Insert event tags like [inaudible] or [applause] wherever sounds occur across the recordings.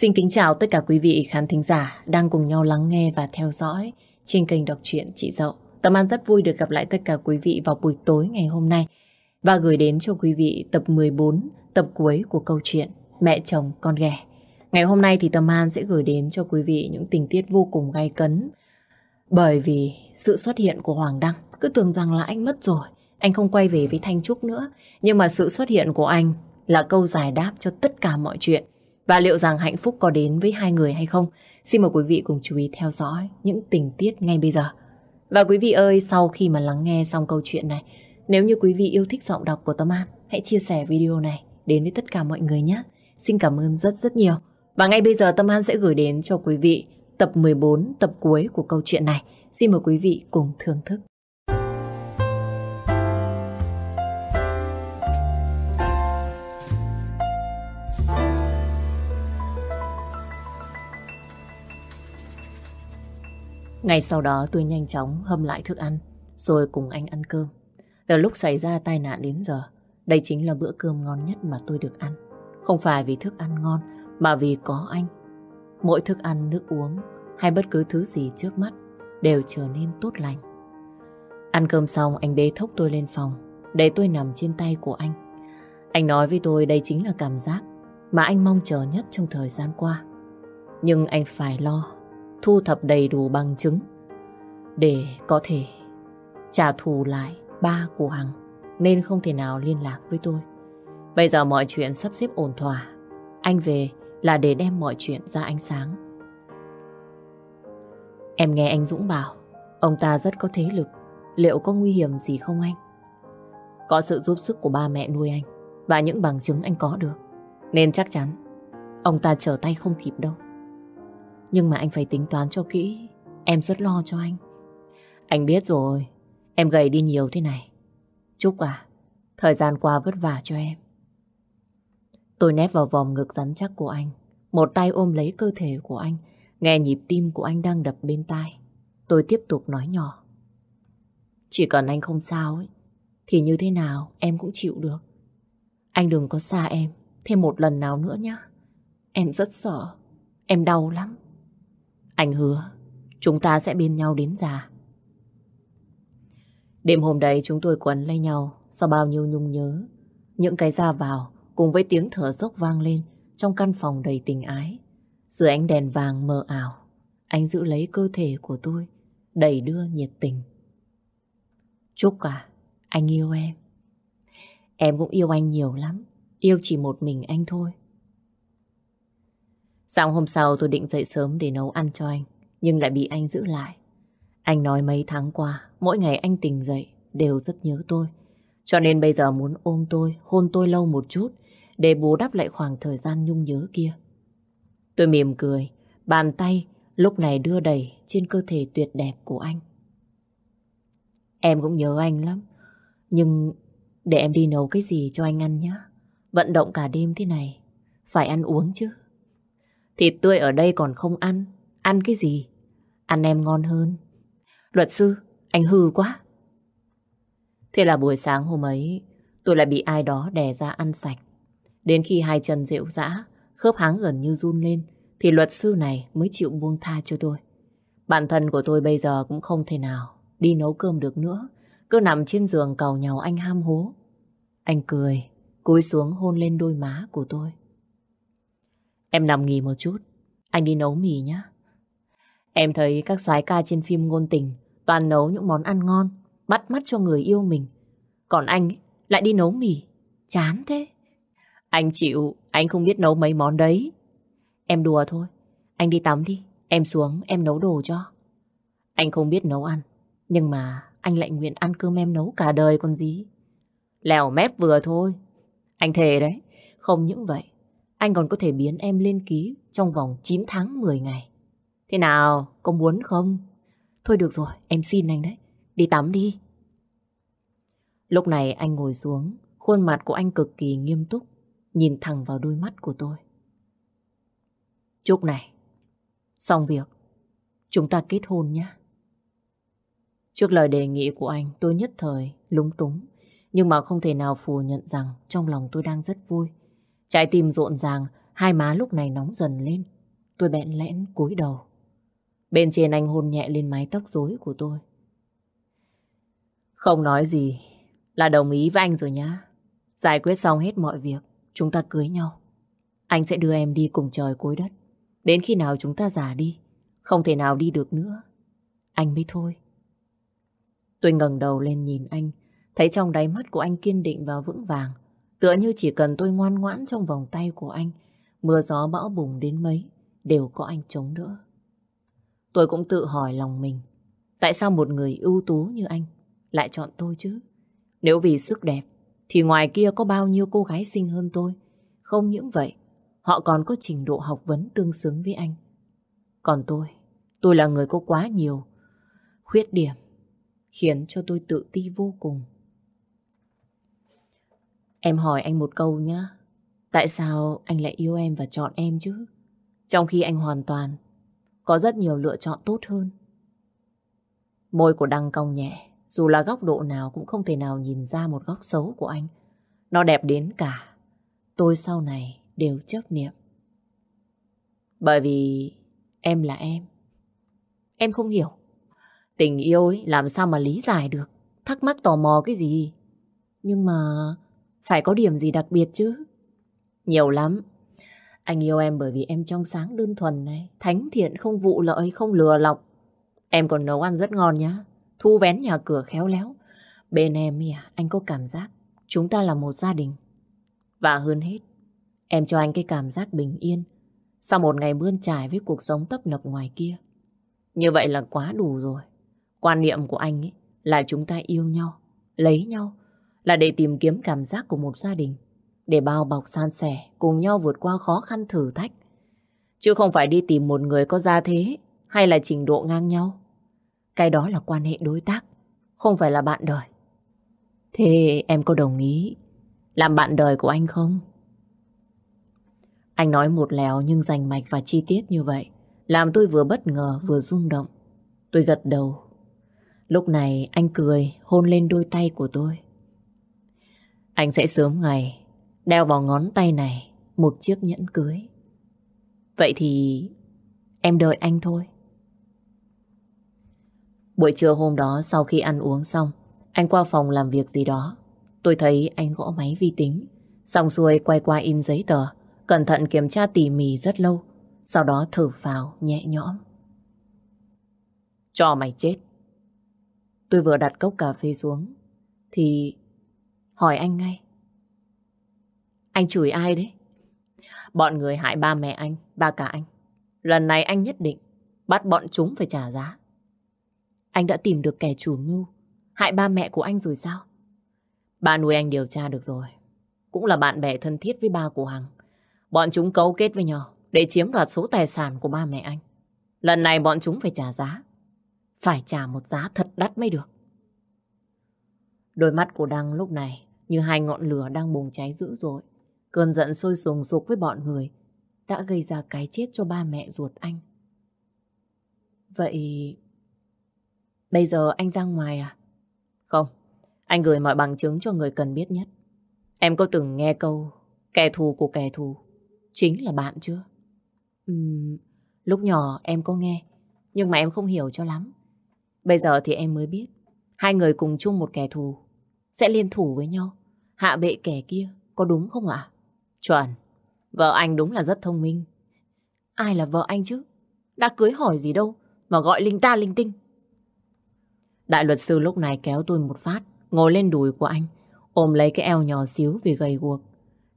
Xin kính chào tất cả quý vị khán thính giả đang cùng nhau lắng nghe và theo dõi trên kênh đọc truyện Chị Dậu. Tâm An rất vui được gặp lại tất cả quý vị vào buổi tối ngày hôm nay và gửi đến cho quý vị tập 14, tập cuối của câu chuyện Mẹ chồng con ghẻ. Ngày hôm nay thì Tâm An sẽ gửi đến cho quý vị những tình tiết vô cùng gay cấn bởi vì sự xuất hiện của Hoàng Đăng cứ tưởng rằng là anh mất rồi, anh không quay về với Thanh Trúc nữa. Nhưng mà sự xuất hiện của anh là câu giải đáp cho tất cả mọi chuyện. Và liệu rằng hạnh phúc có đến với hai người hay không? Xin mời quý vị cùng chú ý theo dõi những tình tiết ngay bây giờ. Và quý vị ơi, sau khi mà lắng nghe xong câu chuyện này, nếu như quý vị yêu thích giọng đọc của Tâm An, hãy chia sẻ video này đến với tất cả mọi người nhé. Xin cảm ơn rất rất nhiều. Và ngay bây giờ Tâm An sẽ gửi đến cho quý vị tập 14, tập cuối của câu chuyện này. Xin mời quý vị cùng thưởng thức. Ngày sau đó tôi nhanh chóng hâm lại thức ăn, rồi cùng anh ăn cơm. Từ lúc xảy ra tai nạn đến giờ, đây chính là bữa cơm ngon nhất mà tôi được ăn. Không phải vì thức ăn ngon, mà vì có anh. Mỗi thức ăn, nước uống hay bất cứ thứ gì trước mắt đều trở nên tốt lành. Ăn cơm xong anh bế thốc tôi lên phòng để tôi nằm trên tay của anh. Anh nói với tôi đây chính là cảm giác mà anh mong chờ nhất trong thời gian qua. Nhưng anh phải lo thu thập đầy đủ bằng chứng để có thể trả thù lại ba của Hằng, nên không thể nào liên lạc với tôi. Bây giờ mọi chuyện sắp xếp ổn thỏa. Anh về là để đem mọi chuyện ra ánh sáng. Em nghe anh Dũng bảo, ông ta rất có thế lực. Liệu có nguy hiểm gì không anh? Có sự giúp sức của ba mẹ nuôi anh và những bằng chứng anh có được. Nên chắc chắn ông ta trở tay không kịp đâu. Nhưng mà anh phải tính toán cho kỹ. Em rất lo cho anh. Anh biết rồi. Em gầy đi nhiều thế này. Chúc à, thời gian qua vất vả cho em. Tôi nép vào vòng ngực rắn chắc của anh. Một tay ôm lấy cơ thể của anh. Nghe nhịp tim của anh đang đập bên tai. Tôi tiếp tục nói nhỏ. Chỉ cần anh không sao ấy, thì như thế nào em cũng chịu được. Anh đừng có xa em thêm một lần nào nữa nhé. Em rất sợ, em đau lắm. Anh hứa, chúng ta sẽ bên nhau đến già. Đêm hôm đấy chúng tôi quấn lấy nhau sau bao nhiêu nhung nhớ. Những cái ra vào cùng với tiếng thở dốc vang lên trong căn phòng đầy tình ái. Dưới ánh đèn vàng mờ ảo, anh giữ lấy cơ thể của tôi, đầy đưa nhiệt tình. Chúc à, anh yêu em. Em cũng yêu anh nhiều lắm, yêu chỉ một mình anh thôi. Sáng hôm sau tôi định dậy sớm để nấu ăn cho anh, nhưng lại bị anh giữ lại. Anh nói mấy tháng qua, mỗi ngày anh tỉnh dậy đều rất nhớ tôi. Cho nên bây giờ muốn ôm tôi, hôn tôi lâu một chút để bù đắp lại khoảng thời gian nhung nhớ kia. Tôi mỉm cười, bàn tay lúc này đưa đầy trên cơ thể tuyệt đẹp của anh. Em cũng nhớ anh lắm, nhưng để em đi nấu cái gì cho anh ăn nhé. Vận động cả đêm thế này, phải ăn uống chứ. Thịt tươi ở đây còn không ăn, ăn cái gì? Ăn em ngon hơn. Luật sư, anh hư quá. Thế là buổi sáng hôm ấy, tôi lại bị ai đó đè ra ăn sạch. Đến khi hai chân rượu dã, khớp háng gần như run lên, thì luật sư này mới chịu buông tha cho tôi. Bản thân của tôi bây giờ cũng không thể nào đi nấu cơm được nữa, cứ nằm trên giường cầu nhau anh ham hố. Anh cười, cúi xuống hôn lên đôi má của tôi. Em nằm nghỉ một chút, anh đi nấu mì nhé. Em thấy các soái ca trên phim ngôn tình toàn nấu những món ăn ngon, bắt mắt cho người yêu mình. Còn anh lại đi nấu mì, chán thế. Anh chịu, anh không biết nấu mấy món đấy. Em đùa thôi, anh đi tắm đi, em xuống em nấu đồ cho. Anh không biết nấu ăn, nhưng mà anh lại nguyện ăn cơm em nấu cả đời còn gì. Lèo mép vừa thôi. Anh thề đấy, không những vậy, anh còn có thể biến em lên ký trong vòng 9 tháng 10 ngày. Thế nào, có muốn không? Thôi được rồi, em xin anh đấy. Đi tắm đi. Lúc này anh ngồi xuống, khuôn mặt của anh cực kỳ nghiêm túc, nhìn thẳng vào đôi mắt của tôi. Trúc này, xong việc, chúng ta kết hôn nhé. Trước lời đề nghị của anh, tôi nhất thời lúng túng, nhưng mà không thể nào phủ nhận rằng trong lòng tôi đang rất vui. Trái tim rộn ràng, Hai má lúc này nóng dần lên. Tôi bẹn lẽn cúi đầu. Bên trên anh hôn nhẹ lên mái tóc rối của tôi. Không nói gì, là đồng ý với anh rồi nhá. Giải quyết xong hết mọi việc, chúng ta cưới nhau. Anh sẽ đưa em đi cùng trời cuối đất. Đến khi nào chúng ta già đi, không thể nào đi được nữa. Anh mới thôi. Tôi ngẩng đầu lên nhìn anh, thấy trong đáy mắt của anh kiên định và vững vàng. Tựa như chỉ cần tôi ngoan ngoãn trong vòng tay của anh, mưa gió bão bùng đến mấy, đều có anh chống đỡ. Tôi cũng tự hỏi lòng mình, tại sao một người ưu tú như anh lại chọn tôi chứ? Nếu vì sức đẹp, thì ngoài kia có bao nhiêu cô gái xinh hơn tôi. Không những vậy, họ còn có trình độ học vấn tương xứng với anh. Còn tôi, tôi là người có quá nhiều khuyết điểm, khiến cho tôi tự ti vô cùng. Em hỏi anh một câu nhá. Tại sao anh lại yêu em và chọn em chứ? Trong khi anh hoàn toàn có rất nhiều lựa chọn tốt hơn. Môi của Đăng cong nhẹ, dù là góc độ nào cũng không thể nào nhìn ra một góc xấu của anh. Nó đẹp đến cả. Tôi sau này đều chấp niệm. Bởi vì em là em. Em không hiểu. Tình yêu ấy làm sao mà lý giải được. Thắc mắc tò mò cái gì. Nhưng mà phải có điểm gì đặc biệt chứ. Nhiều lắm. Anh yêu em bởi vì em trong sáng đơn thuần này. Thánh thiện không vụ lợi, không lừa lọc. Em còn nấu ăn rất ngon nhá. Thu vén nhà cửa khéo léo. Bên em à, anh có cảm giác chúng ta là một gia đình. Và hơn hết, em cho anh cái cảm giác bình yên sau một ngày bươn trải với cuộc sống tấp nập ngoài kia. Như vậy là quá đủ rồi. Quan niệm của anh ấy là chúng ta yêu nhau, lấy nhau, là để tìm kiếm cảm giác của một gia đình, để bao bọc san sẻ, cùng nhau vượt qua khó khăn thử thách. Chứ không phải đi tìm một người có gia thế hay là trình độ ngang nhau. Cái đó là quan hệ đối tác, không phải là bạn đời. Thế em có đồng ý làm bạn đời của anh không? Anh nói một lèo nhưng rành mạch và chi tiết như vậy, làm tôi vừa bất ngờ vừa rung động. Tôi gật đầu. Lúc này anh cười hôn lên đôi tay của tôi. Anh sẽ sớm ngày đeo vào ngón tay này một chiếc nhẫn cưới. Vậy thì em đợi anh thôi. Buổi trưa hôm đó sau khi ăn uống xong, anh qua phòng làm việc gì đó. Tôi thấy anh gõ máy vi tính, xong xuôi quay qua in giấy tờ, cẩn thận kiểm tra tỉ mỉ rất lâu, sau đó thở phào nhẹ nhõm. Cho mày chết. Tôi vừa đặt cốc cà phê xuống, thì hỏi anh ngay. Anh chửi ai đấy? Bọn người hại ba mẹ anh, ba cả anh. Lần này anh nhất định bắt bọn chúng phải trả giá. Anh đã tìm được kẻ chủ mưu, hại ba mẹ của anh rồi sao? Ba nuôi anh điều tra được rồi. Cũng là bạn bè thân thiết với ba của Hằng. Bọn chúng cấu kết với nhau để chiếm đoạt số tài sản của ba mẹ anh. Lần này bọn chúng phải trả giá. Phải trả một giá thật đắt mới được. Đôi mắt của Đăng lúc này như hai ngọn lửa đang bùng cháy dữ dội. Cơn giận sôi sùng sục với bọn người đã gây ra cái chết cho ba mẹ ruột anh. Vậy bây giờ anh ra ngoài à? Không, anh gửi mọi bằng chứng cho người cần biết nhất. Em có từng nghe câu kẻ thù của kẻ thù chính là bạn chưa? Uhm, lúc nhỏ em có nghe, nhưng mà em không hiểu cho lắm. Bây giờ thì em mới biết, hai người cùng chung một kẻ thù, sẽ liên thủ với nhau, hạ bệ kẻ kia, có đúng không ạ? Chuẩn, vợ anh đúng là rất thông minh. Ai là vợ anh chứ? Đã cưới hỏi gì đâu, mà gọi linh ta linh tinh. Đại luật sư lúc này kéo tôi một phát, ngồi lên đùi của anh, ôm lấy cái eo nhỏ xíu vì gầy guộc.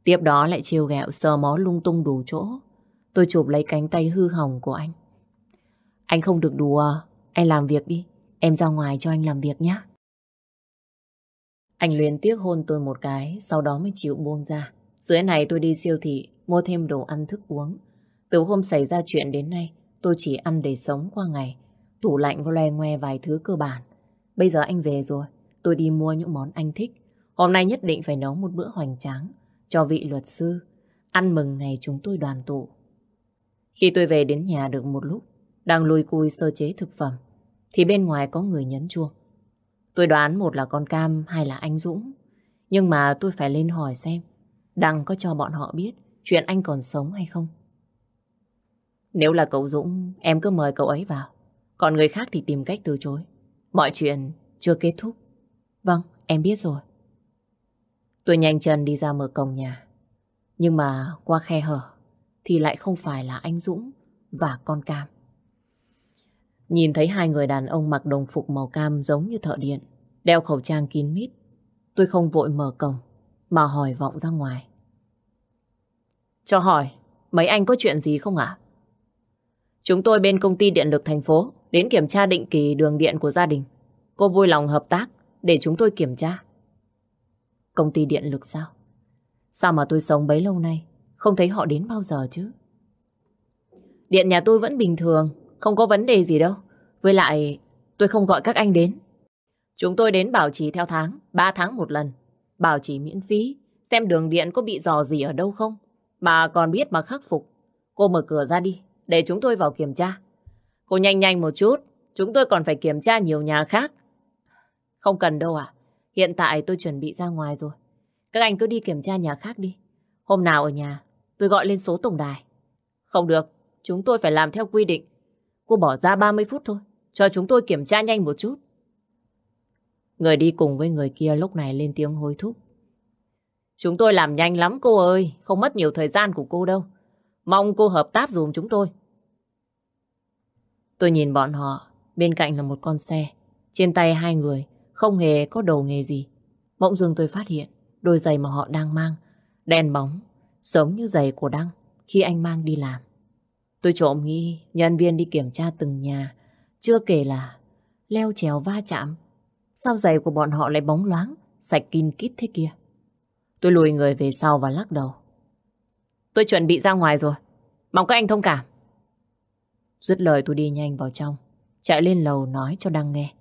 Tiếp đó lại chiều ghẹo sờ mó lung tung đủ chỗ. Tôi chụp lấy cánh tay hư hỏng của anh. Anh không được đùa, anh làm việc đi. Em ra ngoài cho anh làm việc nhé. Anh luyến tiếc hôn tôi một cái, sau đó mới chịu buông ra. Dưới này tôi đi siêu thị, mua thêm đồ ăn thức uống. Từ hôm xảy ra chuyện đến nay, tôi chỉ ăn để sống qua ngày. Tủ lạnh có loe ngoe vài thứ cơ bản. Bây giờ anh về rồi, tôi đi mua những món anh thích. Hôm nay nhất định phải nấu một bữa hoành tráng cho vị luật sư, ăn mừng ngày chúng tôi đoàn tụ. Khi tôi về đến nhà được một lúc, đang lùi cùi sơ chế thực phẩm, thì bên ngoài có người nhấn chuông. Tôi đoán một là con Cam hay là anh Dũng. Nhưng mà tôi phải lên hỏi xem Đăng có cho bọn họ biết chuyện anh còn sống hay không. Nếu là cậu Dũng, em cứ mời cậu ấy vào. Còn người khác thì tìm cách từ chối. Mọi chuyện chưa kết thúc. Vâng, em biết rồi. Tôi nhanh chân đi ra mở cổng nhà. Nhưng mà qua khe hở thì lại không phải là anh Dũng và con Cam. Nhìn thấy hai người đàn ông mặc đồng phục màu cam giống như thợ điện, đeo khẩu trang kín mít. Tôi không vội mở cổng, mà hỏi vọng ra ngoài. Cho hỏi, mấy anh có chuyện gì không ạ? Chúng tôi bên công ty điện lực thành phố đến kiểm tra định kỳ đường điện của gia đình. Cô vui lòng hợp tác để chúng tôi kiểm tra. Công ty điện lực sao? Sao mà tôi sống bấy lâu nay không thấy họ đến bao giờ chứ? Điện nhà tôi vẫn bình thường, không có vấn đề gì đâu. Với lại, tôi không gọi các anh đến. Chúng tôi đến bảo trì theo tháng, 3 tháng một lần. Bảo trì miễn phí, xem đường điện có bị dò gì ở đâu không. bà còn biết mà khắc phục. Cô mở cửa ra đi, để chúng tôi vào kiểm tra. Cô nhanh nhanh một chút, chúng tôi còn phải kiểm tra nhiều nhà khác. Không cần đâu ạ, hiện tại tôi chuẩn bị ra ngoài rồi. Các anh cứ đi kiểm tra nhà khác đi. Hôm nào ở nhà, tôi gọi lên số tổng đài. Không được, chúng tôi phải làm theo quy định. Cô bỏ ra 30 phút thôi, cho chúng tôi kiểm tra nhanh một chút. Người đi cùng với người kia lúc này lên tiếng hối thúc. Chúng tôi làm nhanh lắm cô ơi, không mất nhiều thời gian của cô đâu. Mong cô hợp tác dùm chúng tôi. Tôi nhìn bọn họ, bên cạnh là một con xe. Trên tay hai người, không hề có đồ nghề gì. Bỗng dưng tôi phát hiện, đôi giày mà họ đang mang, đen bóng, giống như giày của Đăng khi anh mang đi làm. Tôi trộm nghi nhân viên đi kiểm tra từng nhà, chưa kể là leo trèo va chạm. Sao giày của bọn họ lại bóng loáng, sạch kín kít thế kia? Tôi lùi người về sau và lắc đầu. Tôi chuẩn bị ra ngoài rồi. Mong các anh thông cảm. Dứt lời tôi đi nhanh vào trong. Chạy lên lầu nói cho Đăng nghe.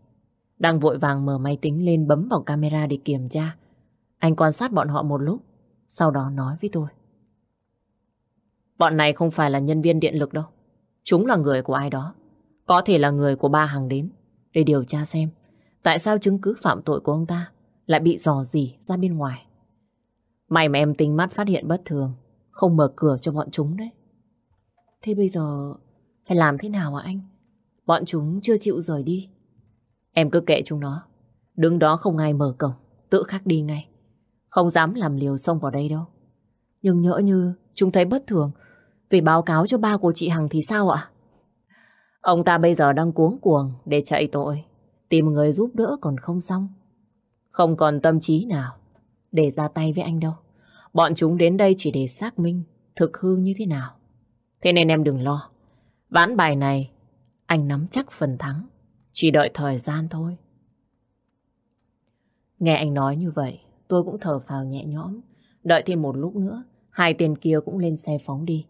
Đăng vội vàng mở máy tính lên bấm vào camera để kiểm tra. Anh quan sát bọn họ một lúc. Sau đó nói với tôi. Bọn này không phải là nhân viên điện lực đâu. Chúng là người của ai đó. Có thể là người của ba hàng đến. Để điều tra xem. Tại sao chứng cứ phạm tội của ông ta lại bị dò dỉ ra bên ngoài. May mà em tinh mắt phát hiện bất thường, không mở cửa cho bọn chúng đấy. Thế bây giờ phải làm thế nào hả anh? Bọn chúng chưa chịu rời đi. Em cứ kệ chúng nó. Đứng đó không ai mở cổng, tự khắc đi ngay. Không dám làm liều xông vào đây đâu. Nhưng nhỡ như chúng thấy bất thường, về báo cáo cho ba của chị Hằng thì sao ạ? Ông ta bây giờ đang cuống cuồng để chạy tội. Tìm người giúp đỡ còn không xong. Không còn tâm trí nào để ra tay với anh đâu. Bọn chúng đến đây chỉ để xác minh thực hư như thế nào. Thế nên em đừng lo. Ván bài này anh nắm chắc phần thắng. Chỉ đợi thời gian thôi. Nghe anh nói như vậy, tôi cũng thở phào nhẹ nhõm. Đợi thêm một lúc nữa, hai tên kia cũng lên xe phóng đi.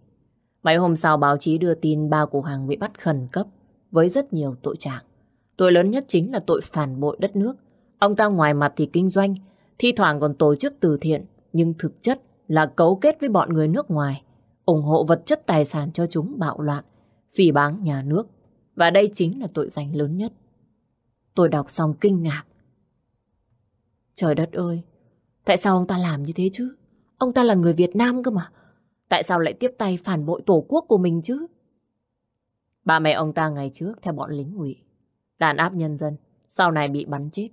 Mấy hôm sau báo chí đưa tin ba của Hàng bị bắt khẩn cấp với rất nhiều tội trạng. Tội lớn nhất chính là tội phản bội đất nước. Ông ta ngoài mặt thì kinh doanh, thi thoảng còn tổ chức từ thiện, nhưng thực chất là cấu kết với bọn người nước ngoài, ủng hộ vật chất tài sản cho chúng bạo loạn, phỉ báng nhà nước. Và đây chính là tội danh lớn nhất. Tôi đọc xong kinh ngạc. Trời đất ơi, tại sao ông ta làm như thế chứ? Ông ta là người Việt Nam cơ mà. Tại sao lại tiếp tay phản bội tổ quốc của mình chứ? Ba mẹ ông ta ngày trước theo bọn lính ngụy, đàn áp nhân dân, sau này bị bắn chết.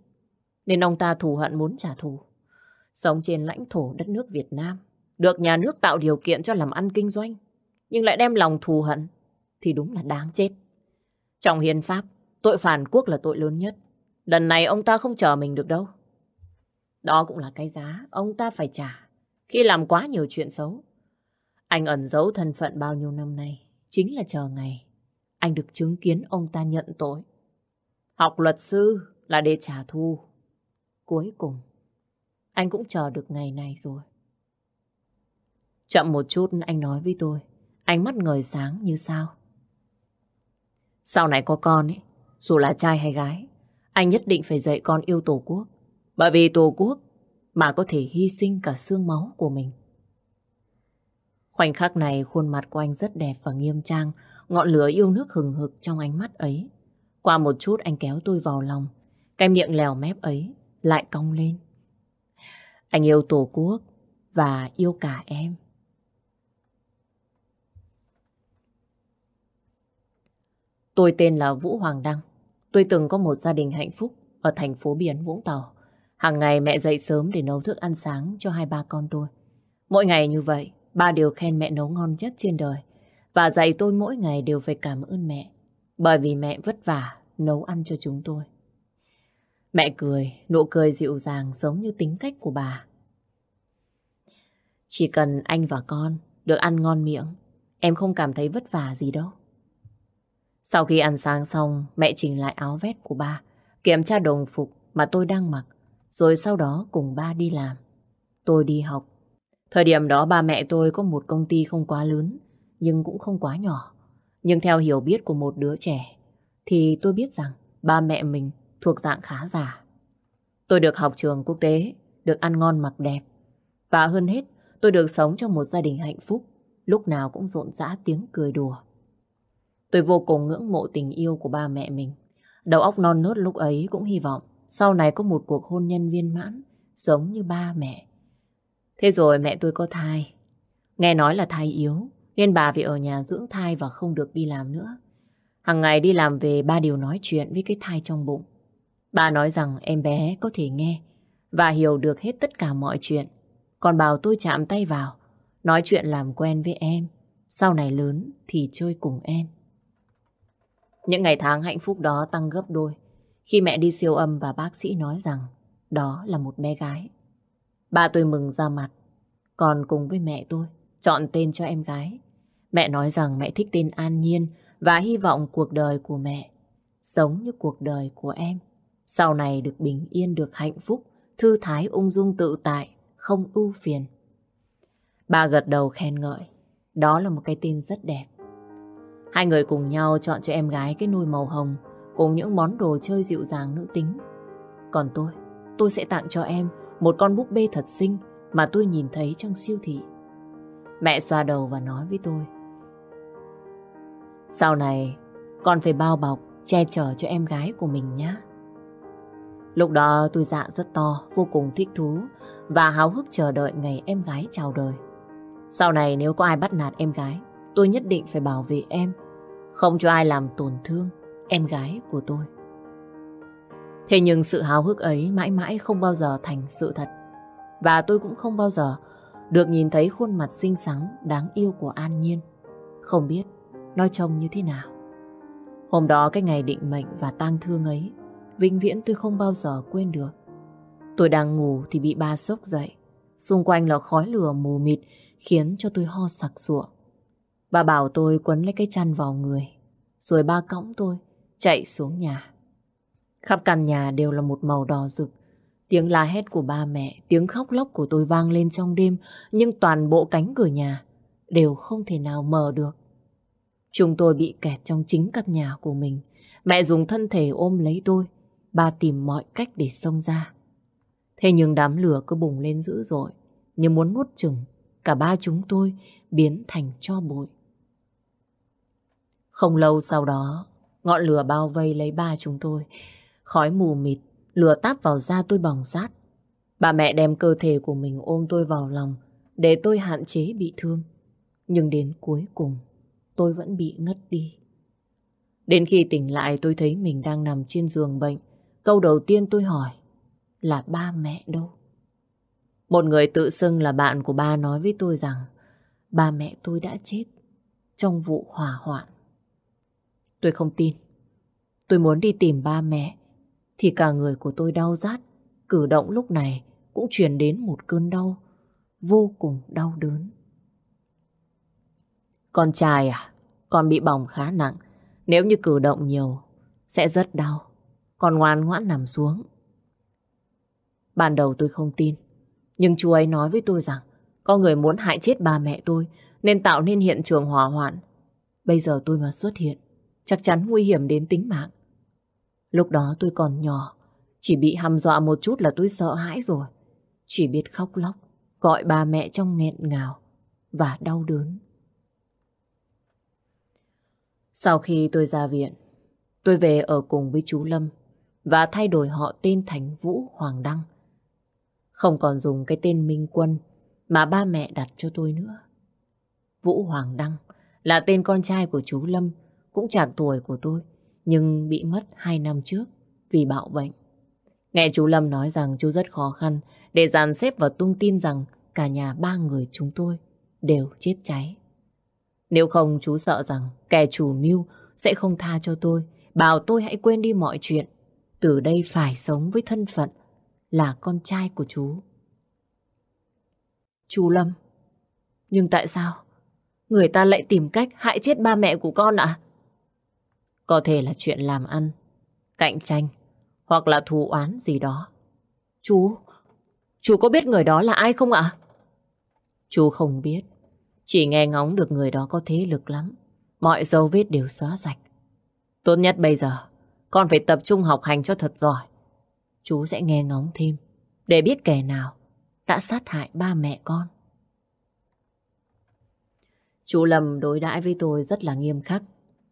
Nên ông ta thù hận muốn trả thù. Sống trên lãnh thổ đất nước Việt Nam, được nhà nước tạo điều kiện cho làm ăn kinh doanh, nhưng lại đem lòng thù hận, thì đúng là đáng chết. Trong hiến pháp, tội phản quốc là tội lớn nhất. Lần này ông ta không chờ mình được đâu. Đó cũng là cái giá ông ta phải trả khi làm quá nhiều chuyện xấu. Anh ẩn giấu thân phận bao nhiêu năm nay chính là chờ ngày anh được chứng kiến ông ta nhận tội. Học luật sư là để trả thù. Cuối cùng, anh cũng chờ được ngày này rồi. Chậm một chút anh nói với tôi, ánh mắt ngời sáng như sao. Sau này có con ấy, dù là trai hay gái, anh nhất định phải dạy con yêu Tổ quốc. Bởi vì Tổ quốc mà có thể hy sinh cả xương máu của mình. Khoảnh khắc này khuôn mặt của anh rất đẹp và nghiêm trang, ngọn lửa yêu nước hừng hực trong ánh mắt ấy. Qua một chút anh kéo tôi vào lòng, cái miệng lèo mép ấy lại cong lên. Anh yêu Tổ quốc và yêu cả em. Tôi tên là Vũ Hoàng Đăng. Tôi từng có một gia đình hạnh phúc ở thành phố Biển Vũng Tàu. Hàng ngày mẹ dậy sớm để nấu thức ăn sáng cho hai ba con tôi. Mỗi ngày như vậy, ba đều khen mẹ nấu ngon nhất trên đời. Và dạy tôi mỗi ngày đều phải cảm ơn mẹ. Bởi vì mẹ vất vả nấu ăn cho chúng tôi. Mẹ cười, nụ cười dịu dàng giống như tính cách của bà. Chỉ cần anh và con được ăn ngon miệng, em không cảm thấy vất vả gì đâu. Sau khi ăn sáng xong, mẹ chỉnh lại áo vest của ba, kiểm tra đồng phục mà tôi đang mặc, rồi sau đó cùng ba đi làm. Tôi đi học. Thời điểm đó ba mẹ tôi có một công ty không quá lớn, nhưng cũng không quá nhỏ. Nhưng theo hiểu biết của một đứa trẻ, thì tôi biết rằng ba mẹ mình thuộc dạng khá giả. Tôi được học trường quốc tế, được ăn ngon mặc đẹp. Và hơn hết, tôi được sống trong một gia đình hạnh phúc, lúc nào cũng rộn rã tiếng cười đùa. Tôi vô cùng ngưỡng mộ tình yêu của ba mẹ mình. Đầu óc non nớt lúc ấy cũng hy vọng sau này có một cuộc hôn nhân viên mãn, giống như ba mẹ. Thế rồi mẹ tôi có thai. Nghe nói là thai yếu, nên bà phải ở nhà dưỡng thai và không được đi làm nữa. Hằng ngày đi làm về ba điều nói chuyện với cái thai trong bụng. Bà nói rằng em bé có thể nghe và hiểu được hết tất cả mọi chuyện. Còn bảo tôi chạm tay vào, nói chuyện làm quen với em. Sau này lớn thì chơi cùng em. Những ngày tháng hạnh phúc đó tăng gấp đôi khi mẹ đi siêu âm và bác sĩ nói rằng đó là một bé gái. Ba tôi mừng ra mặt, còn cùng với mẹ tôi chọn tên cho em gái. Mẹ nói rằng mẹ thích tên An Nhiên và hy vọng cuộc đời của mẹ giống như cuộc đời của em. Sau này được bình yên, được hạnh phúc, thư thái ung dung tự tại, không ưu phiền. Ba gật đầu khen ngợi. Đó là một cái tên rất đẹp. Hai người cùng nhau chọn cho em gái cái nôi màu hồng cùng những món đồ chơi dịu dàng nữ tính. Còn tôi, tôi sẽ tặng cho em một con búp bê thật xinh mà tôi nhìn thấy trong siêu thị. Mẹ xoa đầu và nói với tôi. Sau này, con phải bao bọc, che chở cho em gái của mình nhé. Lúc đó tôi dạ rất to, vô cùng thích thú và háo hức chờ đợi ngày em gái chào đời. Sau này nếu có ai bắt nạt em gái, tôi nhất định phải bảo vệ em, không cho ai làm tổn thương em gái của tôi. Thế nhưng sự háo hức ấy mãi mãi không bao giờ thành sự thật. Và tôi cũng không bao giờ được nhìn thấy khuôn mặt xinh xắn, đáng yêu của An Nhiên. Không biết nó trông như thế nào. Hôm đó cái ngày định mệnh và tang thương ấy, vĩnh viễn tôi không bao giờ quên được. Tôi đang ngủ thì bị ba sốc dậy. Xung quanh là khói lửa mù mịt khiến cho tôi ho sặc sụa. Bà bảo tôi quấn lấy cái chăn vào người. Rồi ba cõng tôi chạy xuống nhà. Khắp căn nhà đều là một màu đỏ rực. Tiếng la hét của ba mẹ, tiếng khóc lóc của tôi vang lên trong đêm, nhưng toàn bộ cánh cửa nhà đều không thể nào mở được. Chúng tôi bị kẹt trong chính căn nhà của mình. Mẹ dùng thân thể ôm lấy tôi, ba tìm mọi cách để xông ra. Thế nhưng đám lửa cứ bùng lên dữ dội, như muốn nuốt chừng cả ba chúng tôi biến thành cho bụi. Không lâu sau đó, ngọn lửa bao vây lấy ba chúng tôi. Khói mù mịt, lửa táp vào da tôi bỏng rát. Bà mẹ đem cơ thể của mình ôm tôi vào lòng để tôi hạn chế bị thương. Nhưng đến cuối cùng, tôi vẫn bị ngất đi. Đến khi tỉnh lại tôi thấy mình đang nằm trên giường bệnh. Câu đầu tiên tôi hỏi là ba mẹ đâu? Một người tự xưng là bạn của ba nói với tôi rằng ba mẹ tôi đã chết trong vụ hỏa hoạn. Tôi không tin. Tôi muốn đi tìm ba mẹ thì cả người của tôi đau rát. Cử động lúc này cũng truyền đến một cơn đau, vô cùng đau đớn. Con trai à? Con bị bỏng khá nặng. Nếu như cử động nhiều, sẽ rất đau. Con ngoan ngoãn nằm xuống. Ban đầu tôi không tin. Nhưng chú ấy nói với tôi rằng có người muốn hại chết ba mẹ tôi, nên tạo nên hiện trường hỏa hoạn. Bây giờ tôi mà xuất hiện, chắc chắn nguy hiểm đến tính mạng. Lúc đó tôi còn nhỏ, chỉ bị hăm dọa một chút là tôi sợ hãi rồi. Chỉ biết khóc lóc, gọi ba mẹ trong nghẹn ngào và đau đớn. Sau khi tôi ra viện, tôi về ở cùng với chú Lâm và thay đổi họ tên thành Vũ Hoàng Đăng. Không còn dùng cái tên Minh Quân mà ba mẹ đặt cho tôi nữa. Vũ Hoàng Đăng là tên con trai của chú Lâm cũng chạc tuổi của tôi, nhưng bị mất 2 năm trước vì bạo bệnh. Nghe chú Lâm nói rằng chú rất khó khăn để dàn xếp và tung tin rằng cả nhà ba người chúng tôi đều chết cháy. Nếu không chú sợ rằng kẻ chủ mưu sẽ không tha cho tôi, bảo tôi hãy quên đi mọi chuyện. Từ đây phải sống với thân phận là con trai của chú. Chú Lâm, nhưng tại sao người ta lại tìm cách hại chết ba mẹ của con ạ? Có thể là chuyện làm ăn, cạnh tranh hoặc là thù oán gì đó. Chú, chú có biết người đó là ai không ạ? Chú không biết, chỉ nghe ngóng được người đó có thế lực lắm. Mọi dấu vết đều xóa sạch. Tốt nhất bây giờ, con phải tập trung học hành cho thật giỏi. Chú sẽ nghe ngóng thêm, để biết kẻ nào đã sát hại ba mẹ con. Chú Lâm đối đãi với tôi rất là nghiêm khắc.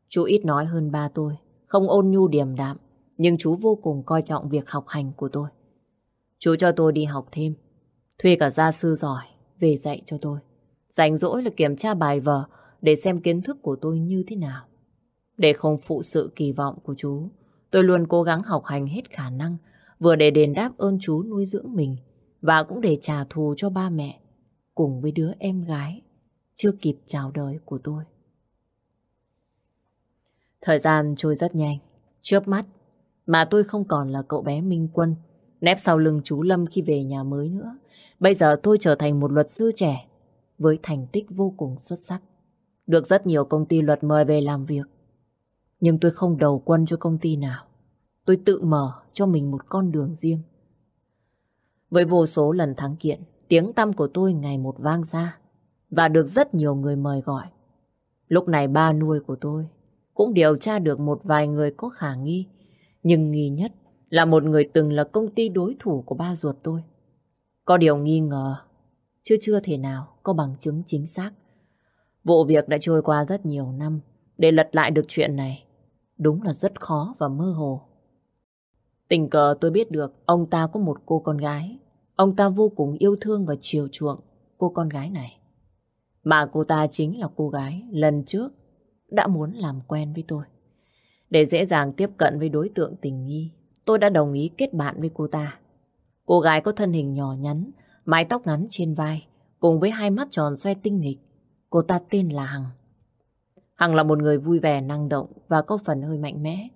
Chú ít nói hơn ba tôi, không ôn nhu điềm đạm, nhưng chú vô cùng coi trọng việc học hành của tôi. Chú cho tôi đi học thêm, thuê cả gia sư giỏi về dạy cho tôi. Rảnh rỗi là kiểm tra bài vở để xem kiến thức của tôi như thế nào. Để không phụ sự kỳ vọng của chú, tôi luôn cố gắng học hành hết khả năng, vừa để đền đáp ơn chú nuôi dưỡng mình, và cũng để trả thù cho ba mẹ, cùng với đứa em gái chưa kịp chào đời của tôi. Thời gian trôi rất nhanh, chớp mắt, mà tôi không còn là cậu bé Minh Quân, nép sau lưng chú Lâm khi về nhà mới nữa. Bây giờ tôi trở thành một luật sư trẻ, với thành tích vô cùng xuất sắc. Được rất nhiều công ty luật mời về làm việc. Nhưng tôi không đầu quân cho công ty nào. Tôi tự mở cho mình một con đường riêng. Với vô số lần thắng kiện, tiếng tăm của tôi ngày một vang xa và được rất nhiều người mời gọi. Lúc này ba nuôi của tôi cũng điều tra được một vài người có khả nghi, nhưng nghi nhất là một người từng là công ty đối thủ của ba ruột tôi. Có điều nghi ngờ, chứ chưa thể nào có bằng chứng chính xác. Vụ việc đã trôi qua rất nhiều năm, để lật lại được chuyện này, đúng là rất khó và mơ hồ. Tình cờ tôi biết được ông ta có một cô con gái. Ông ta vô cùng yêu thương và chiều chuộng cô con gái này. Mà cô ta chính là cô gái lần trước đã muốn làm quen với tôi. Để dễ dàng tiếp cận với đối tượng tình nghi, tôi đã đồng ý kết bạn với cô ta. Cô gái có thân hình nhỏ nhắn, mái tóc ngắn trên vai, cùng với hai mắt tròn xoay tinh nghịch. Cô ta tên là Hằng. Hằng là một người vui vẻ, năng động và có phần hơi mạnh mẽ.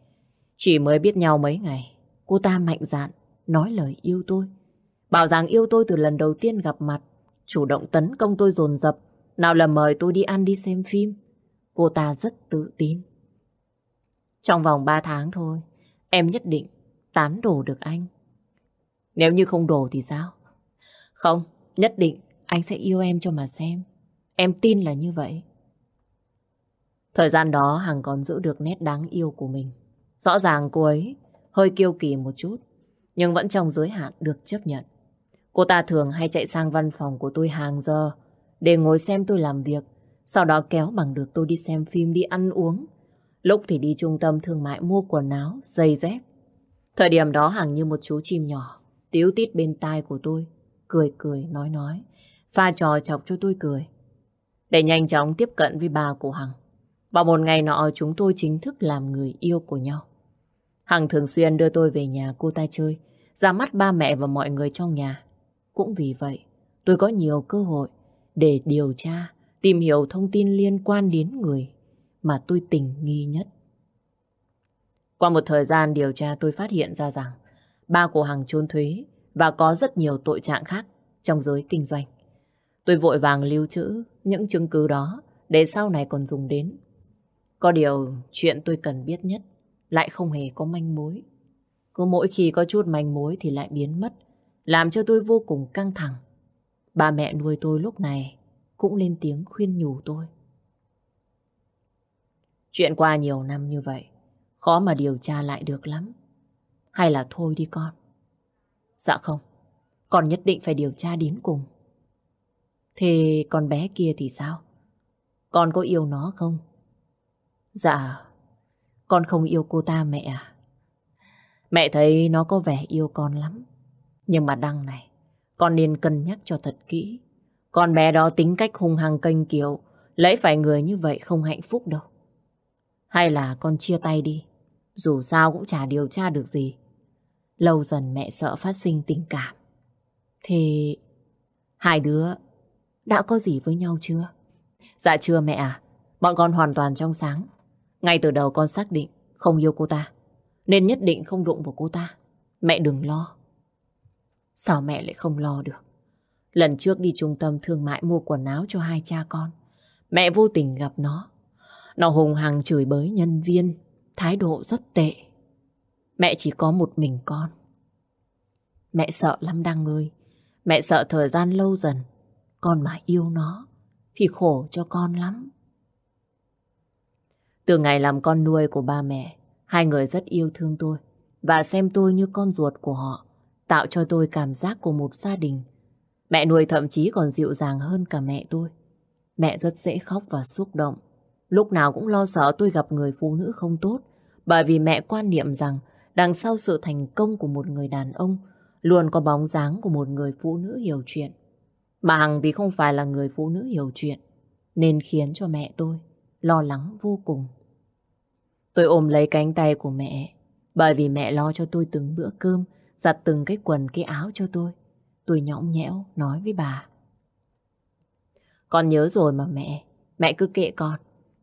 Chỉ mới biết nhau mấy ngày, cô ta mạnh dạn, nói lời yêu tôi. Bảo rằng yêu tôi từ lần đầu tiên gặp mặt, chủ động tấn công tôi dồn dập, nào là mời tôi đi ăn đi xem phim. Cô ta rất tự tin. Trong vòng 3 tháng thôi, em nhất định tán đổ được anh. Nếu như không đổ thì sao? Không, nhất định anh sẽ yêu em cho mà xem. Em tin là như vậy. Thời gian đó Hằng còn giữ được nét đáng yêu của mình. Rõ ràng cô ấy hơi kiêu kỳ một chút, nhưng vẫn trong giới hạn được chấp nhận. Cô ta thường hay chạy sang văn phòng của tôi hàng giờ để ngồi xem tôi làm việc, sau đó kéo bằng được tôi đi xem phim, đi ăn uống. Lúc thì đi trung tâm thương mại mua quần áo, giày dép. Thời điểm đó Hằng như một chú chim nhỏ, tiếu tít bên tai của tôi, cười cười nói nói, pha trò chọc cho tôi cười. Để nhanh chóng tiếp cận với bà của Hằng. Vào một ngày nọ chúng tôi chính thức làm người yêu của nhau. Hằng thường xuyên đưa tôi về nhà cô ta chơi, ra mắt ba mẹ và mọi người trong nhà. Cũng vì vậy, tôi có nhiều cơ hội để điều tra, tìm hiểu thông tin liên quan đến người mà tôi tình nghi nhất. Qua một thời gian điều tra tôi phát hiện ra rằng ba của Hằng trốn thuế và có rất nhiều tội trạng khác trong giới kinh doanh. Tôi vội vàng lưu trữ những chứng cứ đó để sau này còn dùng đến. Có điều chuyện tôi cần biết nhất lại không hề có manh mối. Cứ mỗi khi có chút manh mối thì lại biến mất, làm cho tôi vô cùng căng thẳng. Ba mẹ nuôi tôi lúc này cũng lên tiếng khuyên nhủ tôi. Chuyện qua nhiều năm như vậy, khó mà điều tra lại được lắm. Hay là thôi đi con. Dạ không, con nhất định phải điều tra đến cùng. Thế con bé kia thì sao? Con có yêu nó không? Dạ, con không yêu cô ta mẹ à? Mẹ thấy nó có vẻ yêu con lắm. Nhưng mà đăng này, con nên cân nhắc cho thật kỹ. Con bé đó tính cách hung hăng kênh kiều, lấy phải người như vậy không hạnh phúc đâu. Hay là con chia tay đi. Dù sao cũng chả điều tra được gì. Lâu dần mẹ sợ phát sinh tình cảm. Thì hai đứa đã có gì với nhau chưa? Dạ chưa mẹ à. Bọn con hoàn toàn trong sáng. Ngay từ đầu con xác định không yêu cô ta. Nên nhất định không đụng vào cô ta. Mẹ đừng lo. Sao mẹ lại không lo được? Lần trước đi trung tâm thương mại mua quần áo cho hai cha con. Mẹ vô tình gặp nó. Nó hùng hằng chửi bới nhân viên. Thái độ rất tệ. Mẹ chỉ có một mình con. Mẹ sợ lắm Đăng ơi. Mẹ sợ thời gian lâu dần. Con mà yêu nó. Thì khổ cho con lắm. Từ ngày làm con nuôi của ba mẹ. Hai người rất yêu thương tôi. Và xem tôi như con ruột của họ. Tạo cho tôi cảm giác của một gia đình. Mẹ nuôi thậm chí còn dịu dàng hơn cả mẹ tôi. Mẹ rất dễ khóc và xúc động. Lúc nào cũng lo sợ tôi gặp người phụ nữ không tốt. Bởi vì mẹ quan niệm rằng đằng sau sự thành công của một người đàn ông luôn có bóng dáng của một người phụ nữ hiểu chuyện. Mà Hằng thì không phải là người phụ nữ hiểu chuyện, nên khiến cho mẹ tôi lo lắng vô cùng. Tôi ôm lấy cánh tay của mẹ, bởi vì mẹ lo cho tôi từng bữa cơm, giặt từng cái quần cái áo cho tôi. Tôi nhõng nhẽo nói với bà. Con nhớ rồi mà mẹ, mẹ cứ kệ con.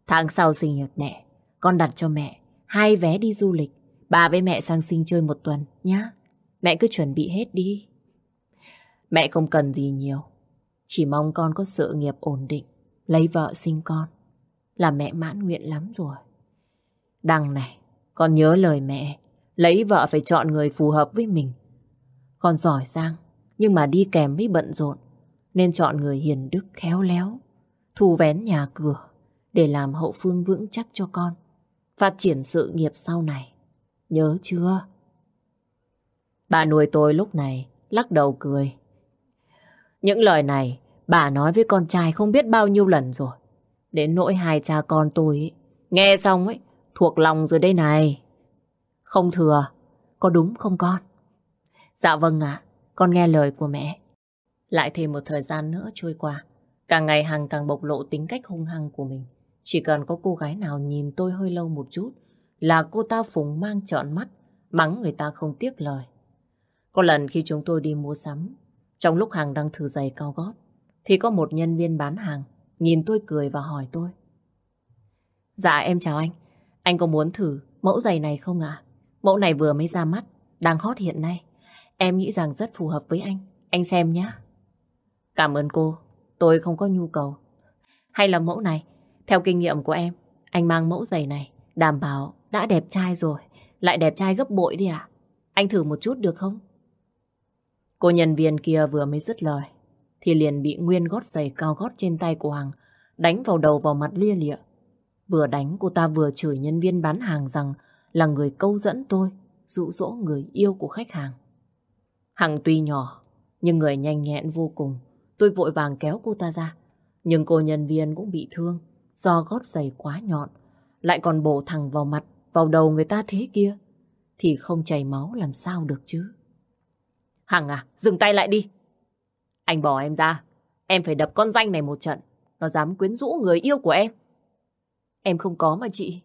Tháng sau sinh nhật mẹ, con đặt cho mẹ hai vé đi du lịch. Bà với mẹ sang sinh chơi một tuần nhá. Mẹ cứ chuẩn bị hết đi. Mẹ không cần gì nhiều. Chỉ mong con có sự nghiệp ổn định, lấy vợ sinh con. Là mẹ mãn nguyện lắm rồi. Đằng này, con nhớ lời mẹ, lấy vợ phải chọn người phù hợp với mình. Con giỏi giang, nhưng mà đi kèm với bận rộn, nên chọn người hiền đức khéo léo, thu vén nhà cửa để làm hậu phương vững chắc cho con, phát triển sự nghiệp sau này. Nhớ chưa? Bà nuôi tôi lúc này lắc đầu cười. Những lời này bà nói với con trai không biết bao nhiêu lần rồi. Đến nỗi hai cha con tôi ấy, nghe xong ấy, thuộc lòng rồi đây này. Không thừa, có đúng không con? Dạ vâng ạ, con nghe lời của mẹ. Lại thêm một thời gian nữa trôi qua, càng ngày Hằng càng bộc lộ tính cách hung hăng của mình. Chỉ cần có cô gái nào nhìn tôi hơi lâu một chút, là cô ta phùng mang trọn mắt, mắng người ta không tiếc lời. Có lần khi chúng tôi đi mua sắm, trong lúc Hằng đang thử giày cao gót, thì có một nhân viên bán hàng nhìn tôi cười và hỏi tôi. Dạ em chào anh, anh có muốn thử mẫu giày này không ạ? Mẫu này vừa mới ra mắt, đang hot hiện nay. Em nghĩ rằng rất phù hợp với anh, anh xem nhé. Cảm ơn cô, tôi không có nhu cầu. Hay là mẫu này, theo kinh nghiệm của em, anh mang mẫu giày này, đảm bảo đã đẹp trai rồi, lại đẹp trai gấp bội đi à? Anh thử một chút được không? Cô nhân viên kia vừa mới dứt lời, thì liền bị nguyên gót giày cao gót trên tay của Hằng đánh vào đầu vào mặt lia lịa. Vừa đánh cô ta vừa chửi nhân viên bán hàng rằng là người câu dẫn tôi, dụ dỗ người yêu của khách hàng. Hằng tuy nhỏ, nhưng người nhanh nhẹn vô cùng. Tôi vội vàng kéo cô ta ra. Nhưng cô nhân viên cũng bị thương do gót giày quá nhọn. Lại còn bổ thẳng vào mặt, vào đầu người ta thế kia. Thì không chảy máu làm sao được chứ. Hằng à, dừng tay lại đi. Anh bỏ em ra. Em phải đập con danh này một trận. Nó dám quyến rũ người yêu của em. Em không có mà chị.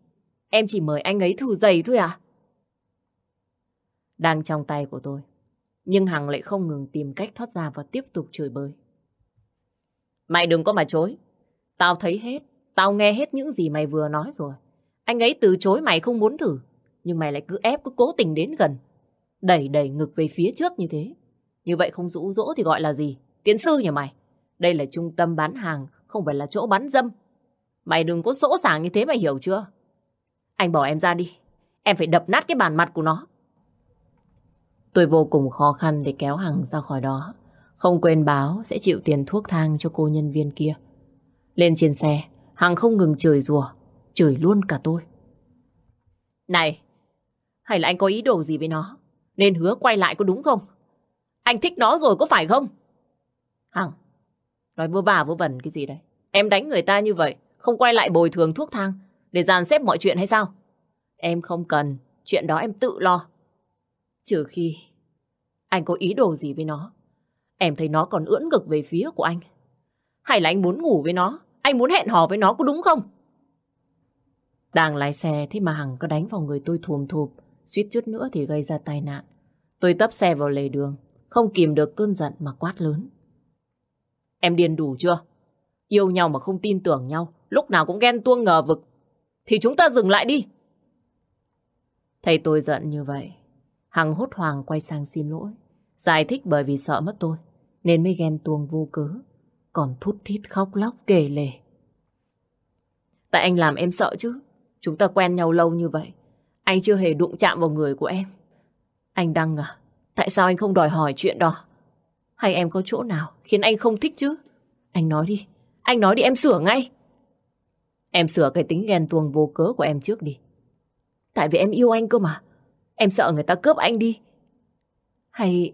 Em chỉ mời anh ấy thử giày thôi à? Đang trong tay của tôi. Nhưng Hằng lại không ngừng tìm cách thoát ra và tiếp tục chửi bới. Mày đừng có mà chối. Tao thấy hết. Tao nghe hết những gì mày vừa nói rồi. Anh ấy từ chối mày không muốn thử. Nhưng mày lại cứ ép cứ cố tình đến gần. Đẩy đẩy ngực về phía trước như thế. Như vậy không rũ rỗ thì gọi là gì? Tiến sư nhà mày. Đây là trung tâm bán hàng, không phải là chỗ bán dâm. Mày đừng có sỗ sàng như thế mày hiểu chưa? Anh bỏ em ra đi. Em phải đập nát cái bàn mặt của nó. Tôi vô cùng khó khăn để kéo Hằng ra khỏi đó. Không quên báo sẽ chịu tiền thuốc thang cho cô nhân viên kia. Lên trên xe, Hằng không ngừng chửi rủa, chửi luôn cả tôi. Này, hay là anh có ý đồ gì với nó? Nên hứa quay lại có đúng không? Anh thích nó rồi có phải không? Hằng, nói vơ vả vơ vẩn cái gì đấy? Em đánh người ta như vậy, không quay lại bồi thường thuốc thang để dàn xếp mọi chuyện hay sao? Em không cần, chuyện đó em tự lo. Trừ khi anh có ý đồ gì với nó. Em thấy nó còn ưỡn ngực về phía của anh. Hay là anh muốn ngủ với nó? Anh muốn hẹn hò với nó có đúng không? Đang lái xe thế mà Hằng có đánh vào người tôi thùm thụp, suýt chút nữa thì gây ra tai nạn. Tôi tấp xe vào lề đường, không kìm được cơn giận mà quát lớn. Em điên đủ chưa? Yêu nhau mà không tin tưởng nhau, lúc nào cũng ghen tuông ngờ vực. Thì chúng ta dừng lại đi. Thấy tôi giận như vậy, Hằng hốt hoảng quay sang xin lỗi. Giải thích bởi vì sợ mất tôi, nên mới ghen tuông vô cớ. Còn thút thít khóc lóc kể lể. Tại anh làm em sợ chứ. Chúng ta quen nhau lâu như vậy. Anh chưa hề đụng chạm vào người của em. Anh Đăng à, tại sao anh không đòi hỏi chuyện đó? Hay em có chỗ nào khiến anh không thích chứ? Anh nói đi, anh nói đi em sửa ngay. Em sửa cái tính ghen tuông vô cớ của em trước đi. Tại vì em yêu anh cơ mà. Em sợ người ta cướp anh đi. Hay